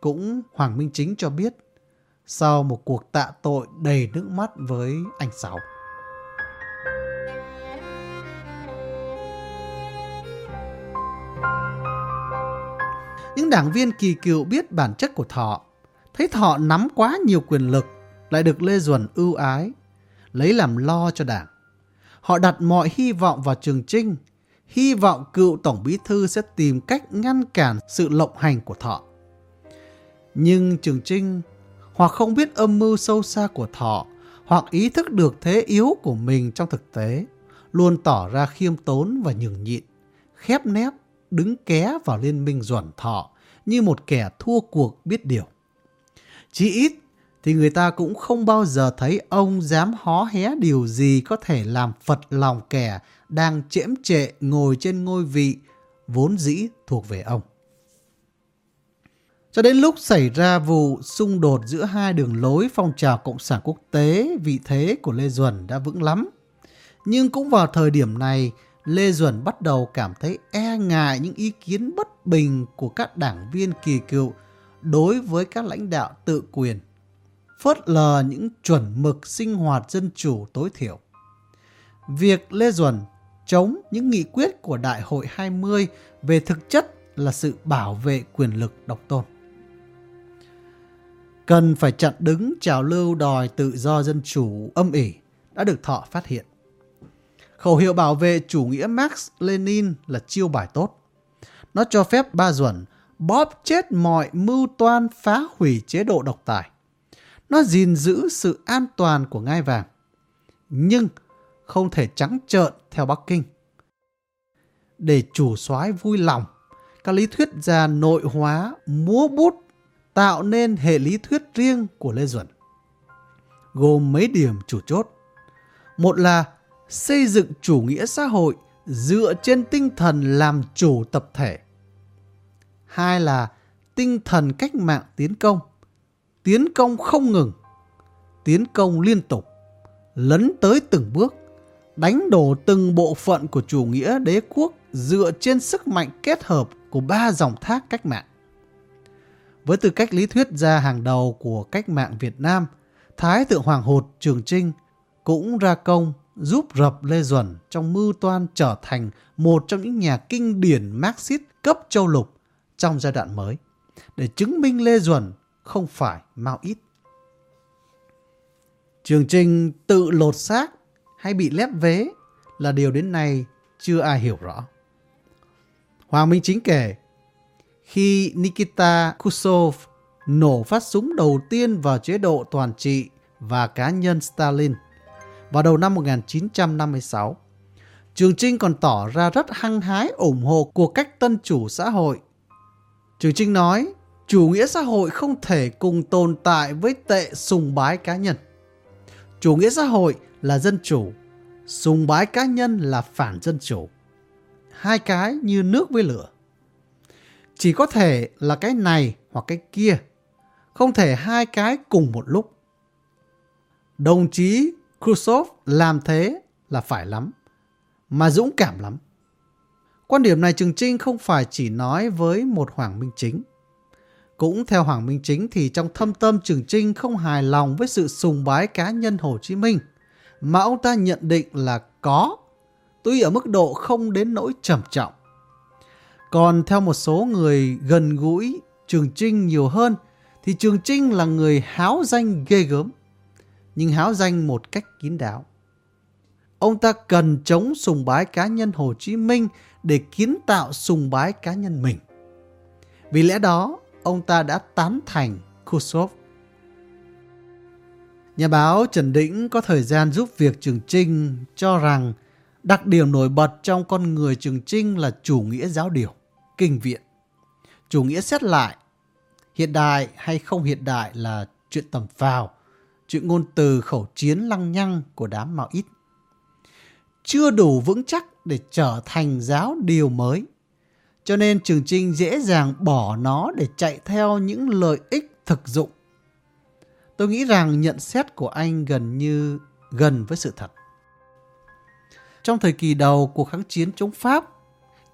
Cũng Hoàng Minh Chính cho biết, sau một cuộc tạ tội đầy nước mắt với anh Sáu. Những đảng viên kỳ cựu biết bản chất của Thọ, thấy Thọ nắm quá nhiều quyền lực, lại được Lê Duẩn ưu ái, lấy làm lo cho đảng. Họ đặt mọi hy vọng vào Trường Trinh, hy vọng cựu Tổng Bí Thư sẽ tìm cách ngăn cản sự lộng hành của Thọ. Nhưng Trường Trinh hoặc không biết âm mưu sâu xa của Thọ, hoặc ý thức được thế yếu của mình trong thực tế, luôn tỏ ra khiêm tốn và nhường nhịn, khép nép đứng ké vào liên minh duẩn thọ như một kẻ thua cuộc biết điều. Chỉ ít thì người ta cũng không bao giờ thấy ông dám hó hé điều gì có thể làm phật lòng kẻ đang chễm trệ ngồi trên ngôi vị vốn dĩ thuộc về ông. Cho đến lúc xảy ra vụ xung đột giữa hai đường lối phong trào Cộng sản quốc tế, vị thế của Lê Duẩn đã vững lắm. Nhưng cũng vào thời điểm này, Lê Duẩn bắt đầu cảm thấy e ngại những ý kiến bất bình của các đảng viên kỳ cựu đối với các lãnh đạo tự quyền, phớt lờ những chuẩn mực sinh hoạt dân chủ tối thiểu. Việc Lê Duẩn chống những nghị quyết của Đại hội 20 về thực chất là sự bảo vệ quyền lực độc tôn. Cần phải chặn đứng trào lưu đòi tự do dân chủ âm ỉ đã được thọ phát hiện. Khẩu hiệu bảo vệ chủ nghĩa Marx Lenin là chiêu bài tốt. Nó cho phép ba duẩn bóp chết mọi mưu toan phá hủy chế độ độc tài. Nó gìn giữ sự an toàn của ngai vàng. Nhưng không thể trắng trợn theo Bắc Kinh. Để chủ soái vui lòng, các lý thuyết gia nội hóa, múa bút tạo nên hệ lý thuyết riêng của Lê Duẩn. Gồm mấy điểm chủ chốt. Một là xây dựng chủ nghĩa xã hội dựa trên tinh thần làm chủ tập thể. Hai là tinh thần cách mạng tiến công. Tiến công không ngừng, tiến công liên tục, lấn tới từng bước, đánh đổ từng bộ phận của chủ nghĩa đế quốc dựa trên sức mạnh kết hợp của ba dòng thác cách mạng. Với tư cách lý thuyết gia hàng đầu của cách mạng Việt Nam, Thái Thượng Hoàng Hột Trường Trinh cũng ra công giúp rập Lê Duẩn trong mưu toan trở thành một trong những nhà kinh điển Marxist cấp châu lục trong giai đoạn mới, để chứng minh Lê Duẩn không phải Mao ít. Trường trình tự lột xác hay bị lép vế là điều đến nay chưa ai hiểu rõ. Hoàng Minh Chính kể, khi Nikita Khrushchev nổ phát súng đầu tiên vào chế độ toàn trị và cá nhân Stalin vào đầu năm 1956, Trường Trinh còn tỏ ra rất hăng hái ủng hộ cuộc cách tân chủ xã hội. Trường Trinh nói, chủ nghĩa xã hội không thể cùng tồn tại với tệ sùng bái cá nhân. Chủ nghĩa xã hội là dân chủ, sùng bái cá nhân là phản dân chủ. Hai cái như nước với lửa. Chỉ có thể là cái này hoặc cái kia, không thể hai cái cùng một lúc. Đồng chí Khrushchev làm thế là phải lắm, mà dũng cảm lắm. Quan điểm này Trường Trinh không phải chỉ nói với một Hoàng Minh Chính. Cũng theo Hoàng Minh Chính thì trong thâm tâm Trường Trinh không hài lòng với sự sùng bái cá nhân Hồ Chí Minh, mà ông ta nhận định là có, tuy ở mức độ không đến nỗi trầm trọng. Còn theo một số người gần gũi Trường Trinh nhiều hơn, thì Trường Trinh là người háo danh ghê gớm nhưng háo danh một cách kín đáo. Ông ta cần chống sùng bái cá nhân Hồ Chí Minh để kiến tạo sùng bái cá nhân mình. Vì lẽ đó, ông ta đã tán thành Khrushchev. Nhà báo Trần Đĩnh có thời gian giúp việc Trường Trinh cho rằng đặc điểm nổi bật trong con người Trường Trinh là chủ nghĩa giáo điều, kinh viện. Chủ nghĩa xét lại, hiện đại hay không hiện đại là chuyện tầm phào, chuyện ngôn từ khẩu chiến lăng nhăng của đám Mao ít. Chưa đủ vững chắc để trở thành giáo điều mới. Cho nên Trường Trinh dễ dàng bỏ nó để chạy theo những lợi ích thực dụng. Tôi nghĩ rằng nhận xét của anh gần như gần với sự thật. Trong thời kỳ đầu cuộc kháng chiến chống Pháp,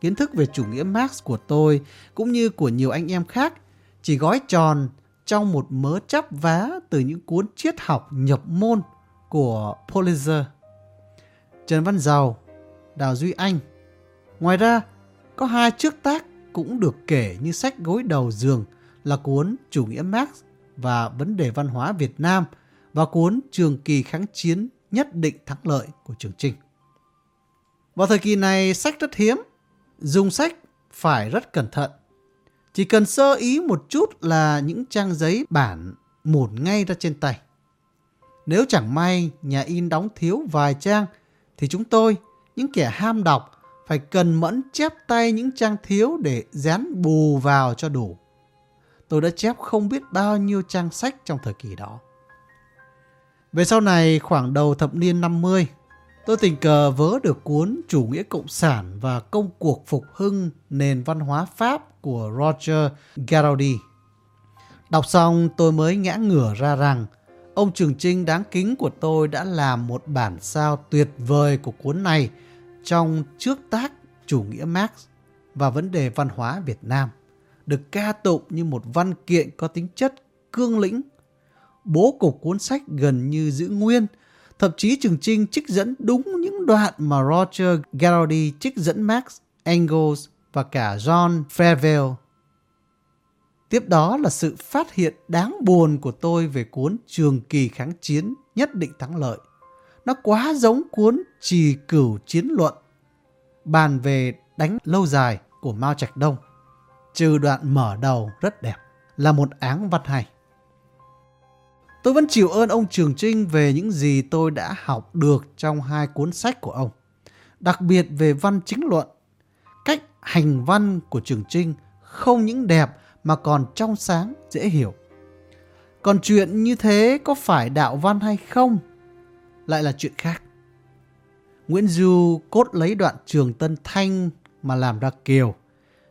kiến thức về chủ nghĩa Marx của tôi cũng như của nhiều anh em khác chỉ gói tròn trong một mớ chắp vá từ những cuốn triết học nhập môn của Pulitzer, Trần Văn Giàu, Đào Duy Anh. Ngoài ra, có hai trước tác cũng được kể như sách gối đầu giường là cuốn Chủ nghĩa Marx và Vấn đề văn hóa Việt Nam và cuốn Trường kỳ kháng chiến nhất định thắng lợi của Trường Trinh. Vào thời kỳ này, sách rất hiếm, dùng sách phải rất cẩn thận chỉ cần sơ ý một chút là những trang giấy bản mổn ngay ra trên tay. Nếu chẳng may nhà in đóng thiếu vài trang thì chúng tôi, những kẻ ham đọc, phải cần mẫn chép tay những trang thiếu để dán bù vào cho đủ. Tôi đã chép không biết bao nhiêu trang sách trong thời kỳ đó. Về sau này khoảng đầu thập niên 50, Tôi tình cờ vớ được cuốn Chủ nghĩa Cộng sản và Công cuộc phục hưng nền văn hóa Pháp của Roger Garaudy. Đọc xong tôi mới ngã ngửa ra rằng ông Trường Trinh đáng kính của tôi đã làm một bản sao tuyệt vời của cuốn này trong trước tác chủ nghĩa Marx và vấn đề văn hóa Việt Nam, được ca tụng như một văn kiện có tính chất cương lĩnh. Bố cục cuốn sách gần như giữ nguyên, thậm chí Trường Trinh trích dẫn đúng những đoạn mà Roger Garaudy trích dẫn Max Engels và cả John Fairvale. Tiếp đó là sự phát hiện đáng buồn của tôi về cuốn Trường kỳ kháng chiến nhất định thắng lợi. Nó quá giống cuốn Trì cửu chiến luận, bàn về đánh lâu dài của Mao Trạch Đông, trừ đoạn mở đầu rất đẹp, là một áng văn hay. Tôi vẫn chịu ơn ông Trường Trinh về những gì tôi đã học được trong hai cuốn sách của ông, đặc biệt về văn chính luận. Cách hành văn của Trường Trinh không những đẹp mà còn trong sáng, dễ hiểu. Còn chuyện như thế có phải đạo văn hay không? Lại là chuyện khác. Nguyễn Du cốt lấy đoạn trường Tân Thanh mà làm ra Kiều,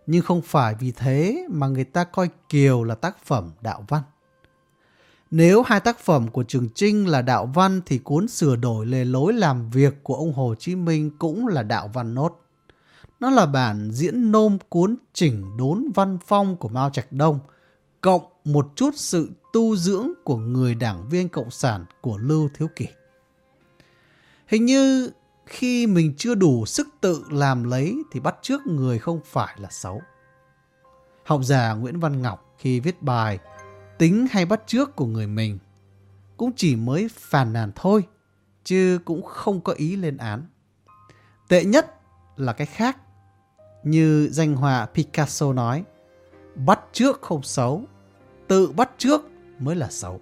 nhưng không phải vì thế mà người ta coi Kiều là tác phẩm đạo văn. Nếu hai tác phẩm của Trường Trinh là đạo văn thì cuốn sửa đổi lề lối làm việc của ông Hồ Chí Minh cũng là đạo văn nốt. Nó là bản diễn nôm cuốn chỉnh đốn văn phong của Mao Trạch Đông, cộng một chút sự tu dưỡng của người đảng viên Cộng sản của Lưu Thiếu Kỷ. Hình như khi mình chưa đủ sức tự làm lấy thì bắt trước người không phải là xấu. Học giả Nguyễn Văn Ngọc khi viết bài tính hay bắt trước của người mình cũng chỉ mới phàn nàn thôi, chứ cũng không có ý lên án. Tệ nhất là cái khác, như danh họa Picasso nói, bắt trước không xấu, tự bắt trước mới là xấu.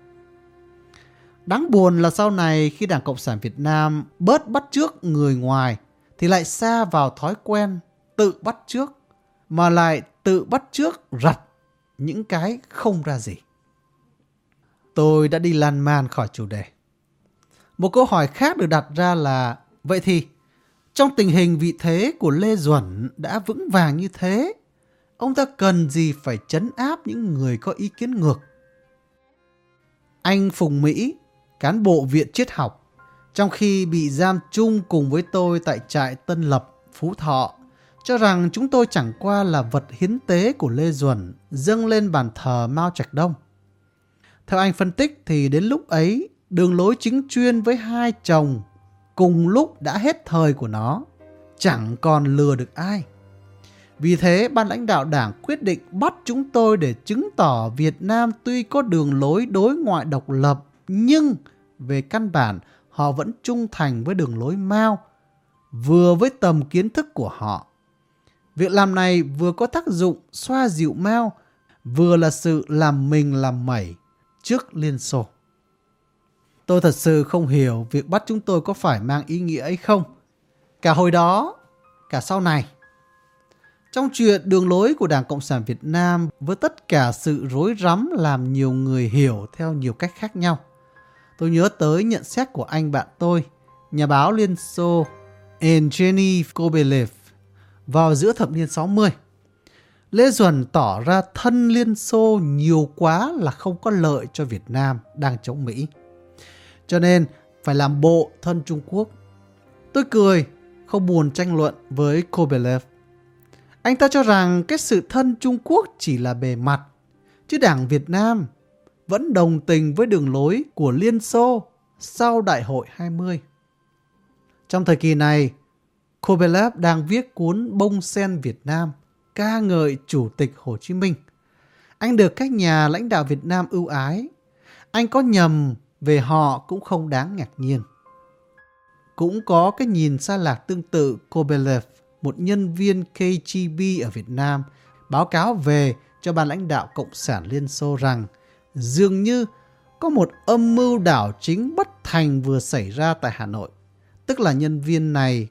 Đáng buồn là sau này khi Đảng Cộng sản Việt Nam bớt bắt trước người ngoài thì lại xa vào thói quen tự bắt trước mà lại tự bắt trước rặt những cái không ra gì. Tôi đã đi lan man khỏi chủ đề. Một câu hỏi khác được đặt ra là vậy thì trong tình hình vị thế của Lê Duẩn đã vững vàng như thế, ông ta cần gì phải chấn áp những người có ý kiến ngược? Anh Phùng Mỹ cán bộ viện triết học, trong khi bị giam chung cùng với tôi tại trại Tân Lập, Phú Thọ, cho rằng chúng tôi chẳng qua là vật hiến tế của Lê Duẩn dâng lên bàn thờ Mao Trạch Đông. Theo anh phân tích thì đến lúc ấy, đường lối chính chuyên với hai chồng cùng lúc đã hết thời của nó, chẳng còn lừa được ai. Vì thế, ban lãnh đạo đảng quyết định bắt chúng tôi để chứng tỏ Việt Nam tuy có đường lối đối ngoại độc lập nhưng về căn bản họ vẫn trung thành với đường lối Mao, vừa với tầm kiến thức của họ. Việc làm này vừa có tác dụng xoa dịu Mao, vừa là sự làm mình làm mẩy trước Liên Xô. Tôi thật sự không hiểu việc bắt chúng tôi có phải mang ý nghĩa ấy không. Cả hồi đó, cả sau này. Trong chuyện đường lối của Đảng Cộng sản Việt Nam với tất cả sự rối rắm làm nhiều người hiểu theo nhiều cách khác nhau tôi nhớ tới nhận xét của anh bạn tôi, nhà báo Liên Xô Evgeny Kobelev vào giữa thập niên 60. Lê Duẩn tỏ ra thân Liên Xô nhiều quá là không có lợi cho Việt Nam đang chống Mỹ. Cho nên phải làm bộ thân Trung Quốc. Tôi cười, không buồn tranh luận với Kobelev. Anh ta cho rằng cái sự thân Trung Quốc chỉ là bề mặt, chứ Đảng Việt Nam vẫn đồng tình với đường lối của Liên Xô sau Đại hội 20. Trong thời kỳ này, Kobelev đang viết cuốn Bông Sen Việt Nam ca ngợi Chủ tịch Hồ Chí Minh. Anh được các nhà lãnh đạo Việt Nam ưu ái. Anh có nhầm về họ cũng không đáng ngạc nhiên. Cũng có cái nhìn xa lạc tương tự Kobelev, một nhân viên KGB ở Việt Nam, báo cáo về cho ban lãnh đạo Cộng sản Liên Xô rằng dường như có một âm mưu đảo chính bất thành vừa xảy ra tại Hà Nội. Tức là nhân viên này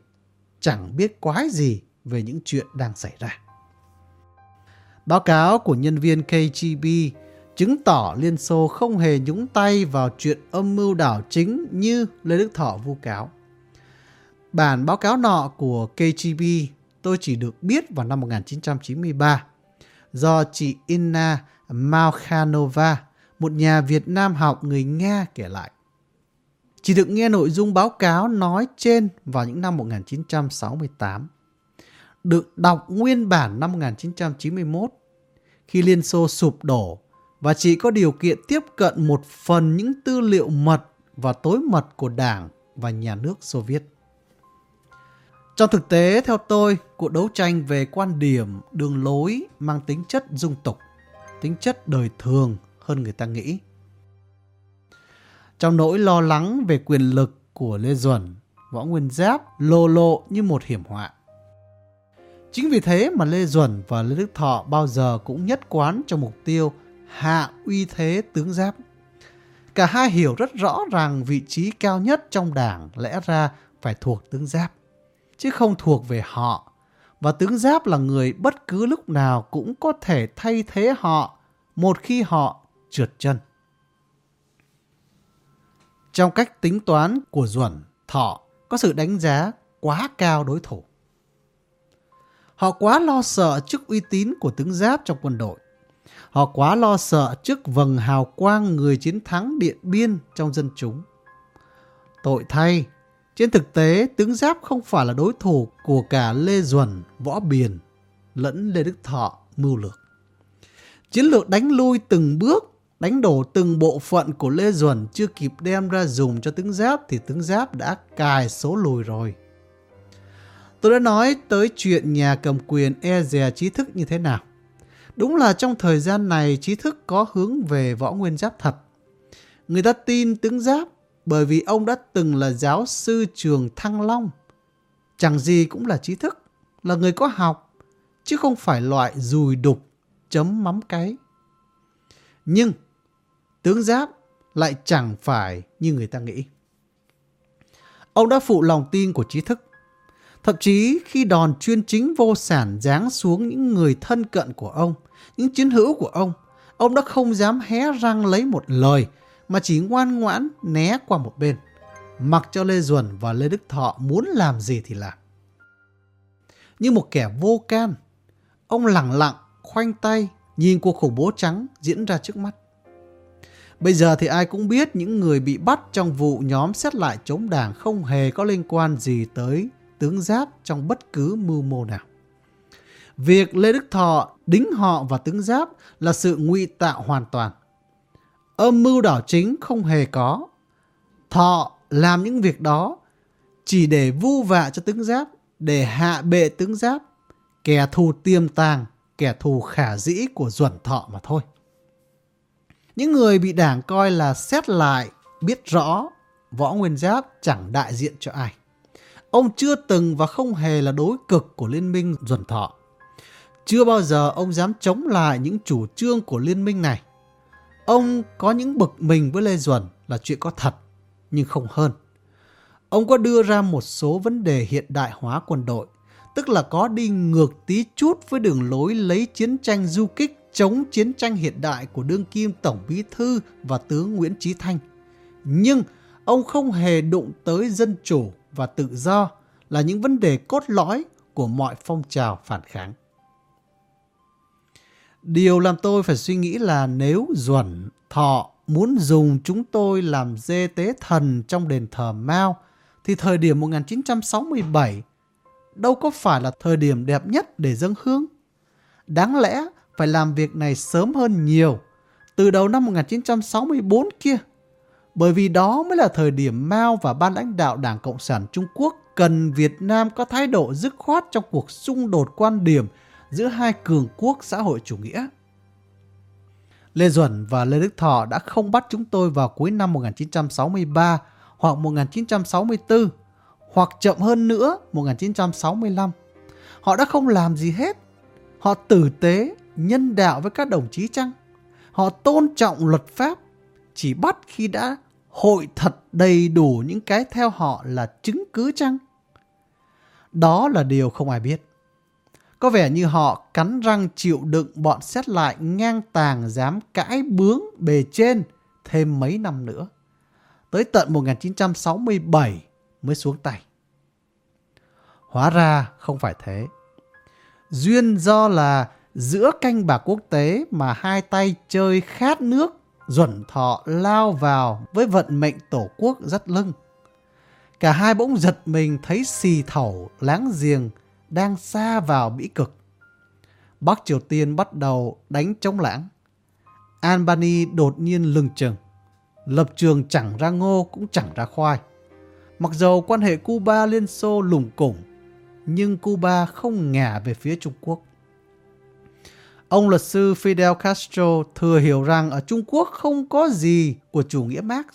chẳng biết quái gì về những chuyện đang xảy ra. Báo cáo của nhân viên KGB chứng tỏ Liên Xô không hề nhúng tay vào chuyện âm mưu đảo chính như Lê Đức Thọ vu cáo. Bản báo cáo nọ của KGB tôi chỉ được biết vào năm 1993 do chị Inna Malkhanova, một nhà Việt Nam học người Nga kể lại. Chỉ được nghe nội dung báo cáo nói trên vào những năm 1968. Được đọc nguyên bản năm 1991, khi Liên Xô sụp đổ và chỉ có điều kiện tiếp cận một phần những tư liệu mật và tối mật của Đảng và nhà nước Xô Viết. Trong thực tế, theo tôi, cuộc đấu tranh về quan điểm, đường lối mang tính chất dung tục, tính chất đời thường hơn người ta nghĩ. Trong nỗi lo lắng về quyền lực của Lê Duẩn, Võ Nguyên Giáp lô lộ như một hiểm họa. Chính vì thế mà Lê Duẩn và Lê Đức Thọ bao giờ cũng nhất quán cho mục tiêu hạ uy thế tướng Giáp. Cả hai hiểu rất rõ rằng vị trí cao nhất trong đảng lẽ ra phải thuộc tướng Giáp, chứ không thuộc về họ. Và tướng Giáp là người bất cứ lúc nào cũng có thể thay thế họ một khi họ trượt chân. Trong cách tính toán của Duẩn, Thọ có sự đánh giá quá cao đối thủ. Họ quá lo sợ trước uy tín của tướng Giáp trong quân đội. Họ quá lo sợ trước vầng hào quang người chiến thắng Điện Biên trong dân chúng. Tội thay, trên thực tế tướng Giáp không phải là đối thủ của cả Lê Duẩn, Võ Biền lẫn Lê Đức Thọ mưu lược. Chiến lược đánh lui từng bước, đánh đổ từng bộ phận của Lê Duẩn chưa kịp đem ra dùng cho tướng Giáp thì tướng Giáp đã cài số lùi rồi. Tôi đã nói tới chuyện nhà cầm quyền e dè trí thức như thế nào. Đúng là trong thời gian này trí thức có hướng về võ nguyên giáp thật. Người ta tin tướng giáp bởi vì ông đã từng là giáo sư trường Thăng Long. Chẳng gì cũng là trí thức, là người có học, chứ không phải loại dùi đục, chấm mắm cái. Nhưng tướng giáp lại chẳng phải như người ta nghĩ. Ông đã phụ lòng tin của trí thức. Thậm chí khi đòn chuyên chính vô sản giáng xuống những người thân cận của ông, những chiến hữu của ông, ông đã không dám hé răng lấy một lời mà chỉ ngoan ngoãn né qua một bên, mặc cho Lê Duẩn và Lê Đức Thọ muốn làm gì thì làm. Như một kẻ vô can, ông lặng lặng, khoanh tay, nhìn cuộc khủng bố trắng diễn ra trước mắt. Bây giờ thì ai cũng biết những người bị bắt trong vụ nhóm xét lại chống đảng không hề có liên quan gì tới tướng giáp trong bất cứ mưu mô nào. Việc Lê Đức Thọ đính họ và tướng giáp là sự ngụy tạo hoàn toàn. Âm mưu đảo chính không hề có. Thọ làm những việc đó chỉ để vu vạ cho tướng giáp, để hạ bệ tướng giáp, kẻ thù tiềm tàng, kẻ thù khả dĩ của duẩn thọ mà thôi. Những người bị đảng coi là xét lại biết rõ võ nguyên giáp chẳng đại diện cho ai. Ông chưa từng và không hề là đối cực của liên minh duẩn thọ. Chưa bao giờ ông dám chống lại những chủ trương của liên minh này. Ông có những bực mình với Lê Duẩn là chuyện có thật, nhưng không hơn. Ông có đưa ra một số vấn đề hiện đại hóa quân đội, tức là có đi ngược tí chút với đường lối lấy chiến tranh du kích chống chiến tranh hiện đại của đương kim Tổng Bí Thư và tướng Nguyễn Trí Thanh. Nhưng ông không hề đụng tới dân chủ và tự do là những vấn đề cốt lõi của mọi phong trào phản kháng. Điều làm tôi phải suy nghĩ là nếu Duẩn, Thọ muốn dùng chúng tôi làm dê tế thần trong đền thờ Mao, thì thời điểm 1967 đâu có phải là thời điểm đẹp nhất để dâng hương. Đáng lẽ phải làm việc này sớm hơn nhiều, từ đầu năm 1964 kia. Bởi vì đó mới là thời điểm Mao và ban lãnh đạo Đảng Cộng sản Trung Quốc cần Việt Nam có thái độ dứt khoát trong cuộc xung đột quan điểm giữa hai cường quốc xã hội chủ nghĩa. Lê Duẩn và Lê Đức Thọ đã không bắt chúng tôi vào cuối năm 1963 hoặc 1964 hoặc chậm hơn nữa 1965. Họ đã không làm gì hết. Họ tử tế, nhân đạo với các đồng chí chăng? Họ tôn trọng luật pháp, chỉ bắt khi đã hội thật đầy đủ những cái theo họ là chứng cứ chăng? Đó là điều không ai biết. Có vẻ như họ cắn răng chịu đựng bọn xét lại ngang tàng dám cãi bướng bề trên thêm mấy năm nữa. Tới tận 1967 mới xuống tay. Hóa ra không phải thế. Duyên do là giữa canh bạc quốc tế mà hai tay chơi khát nước, duẩn thọ lao vào với vận mệnh tổ quốc dắt lưng. Cả hai bỗng giật mình thấy xì thẩu láng giềng đang xa vào bĩ cực. Bắc Triều Tiên bắt đầu đánh chống lãng. Albany đột nhiên lừng chừng. Lập trường chẳng ra ngô cũng chẳng ra khoai. Mặc dầu quan hệ Cuba Liên Xô lủng củng, nhưng Cuba không ngả về phía Trung Quốc. Ông luật sư Fidel Castro thừa hiểu rằng ở Trung Quốc không có gì của chủ nghĩa Marx,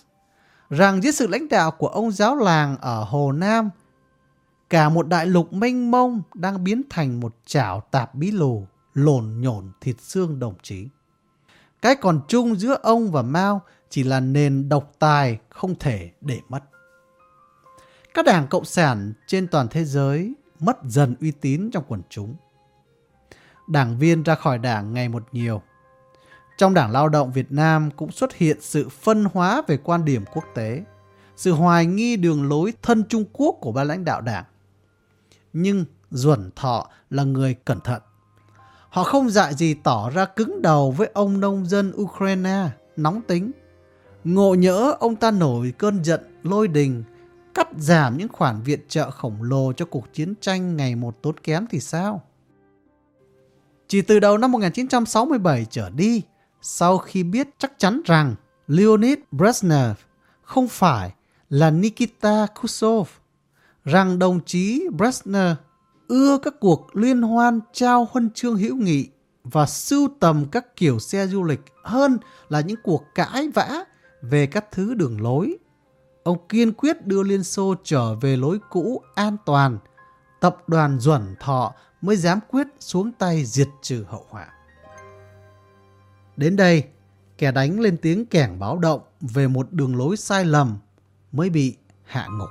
rằng dưới sự lãnh đạo của ông giáo làng ở Hồ Nam, cả một đại lục mênh mông đang biến thành một chảo tạp bí lù, lồn nhổn thịt xương đồng chí. Cái còn chung giữa ông và Mao chỉ là nền độc tài không thể để mất. Các đảng Cộng sản trên toàn thế giới mất dần uy tín trong quần chúng. Đảng viên ra khỏi đảng ngày một nhiều. Trong Đảng Lao động Việt Nam cũng xuất hiện sự phân hóa về quan điểm quốc tế, sự hoài nghi đường lối thân Trung Quốc của ban lãnh đạo đảng. Nhưng Duẩn Thọ là người cẩn thận. Họ không dại gì tỏ ra cứng đầu với ông nông dân Ukraine, nóng tính. Ngộ nhỡ ông ta nổi cơn giận lôi đình cắt giảm những khoản viện trợ khổng lồ cho cuộc chiến tranh ngày một tốn kém thì sao? Chỉ từ đầu năm 1967 trở đi, sau khi biết chắc chắn rằng Leonid Brezhnev không phải là Nikita Khrushchev, rằng đồng chí Brezhnev ưa các cuộc liên hoan trao huân chương hữu nghị và sưu tầm các kiểu xe du lịch hơn là những cuộc cãi vã về các thứ đường lối ông kiên quyết đưa Liên Xô trở về lối cũ an toàn. Tập đoàn Duẩn Thọ mới dám quyết xuống tay diệt trừ hậu họa. Đến đây, kẻ đánh lên tiếng kẻng báo động về một đường lối sai lầm mới bị hạ ngục.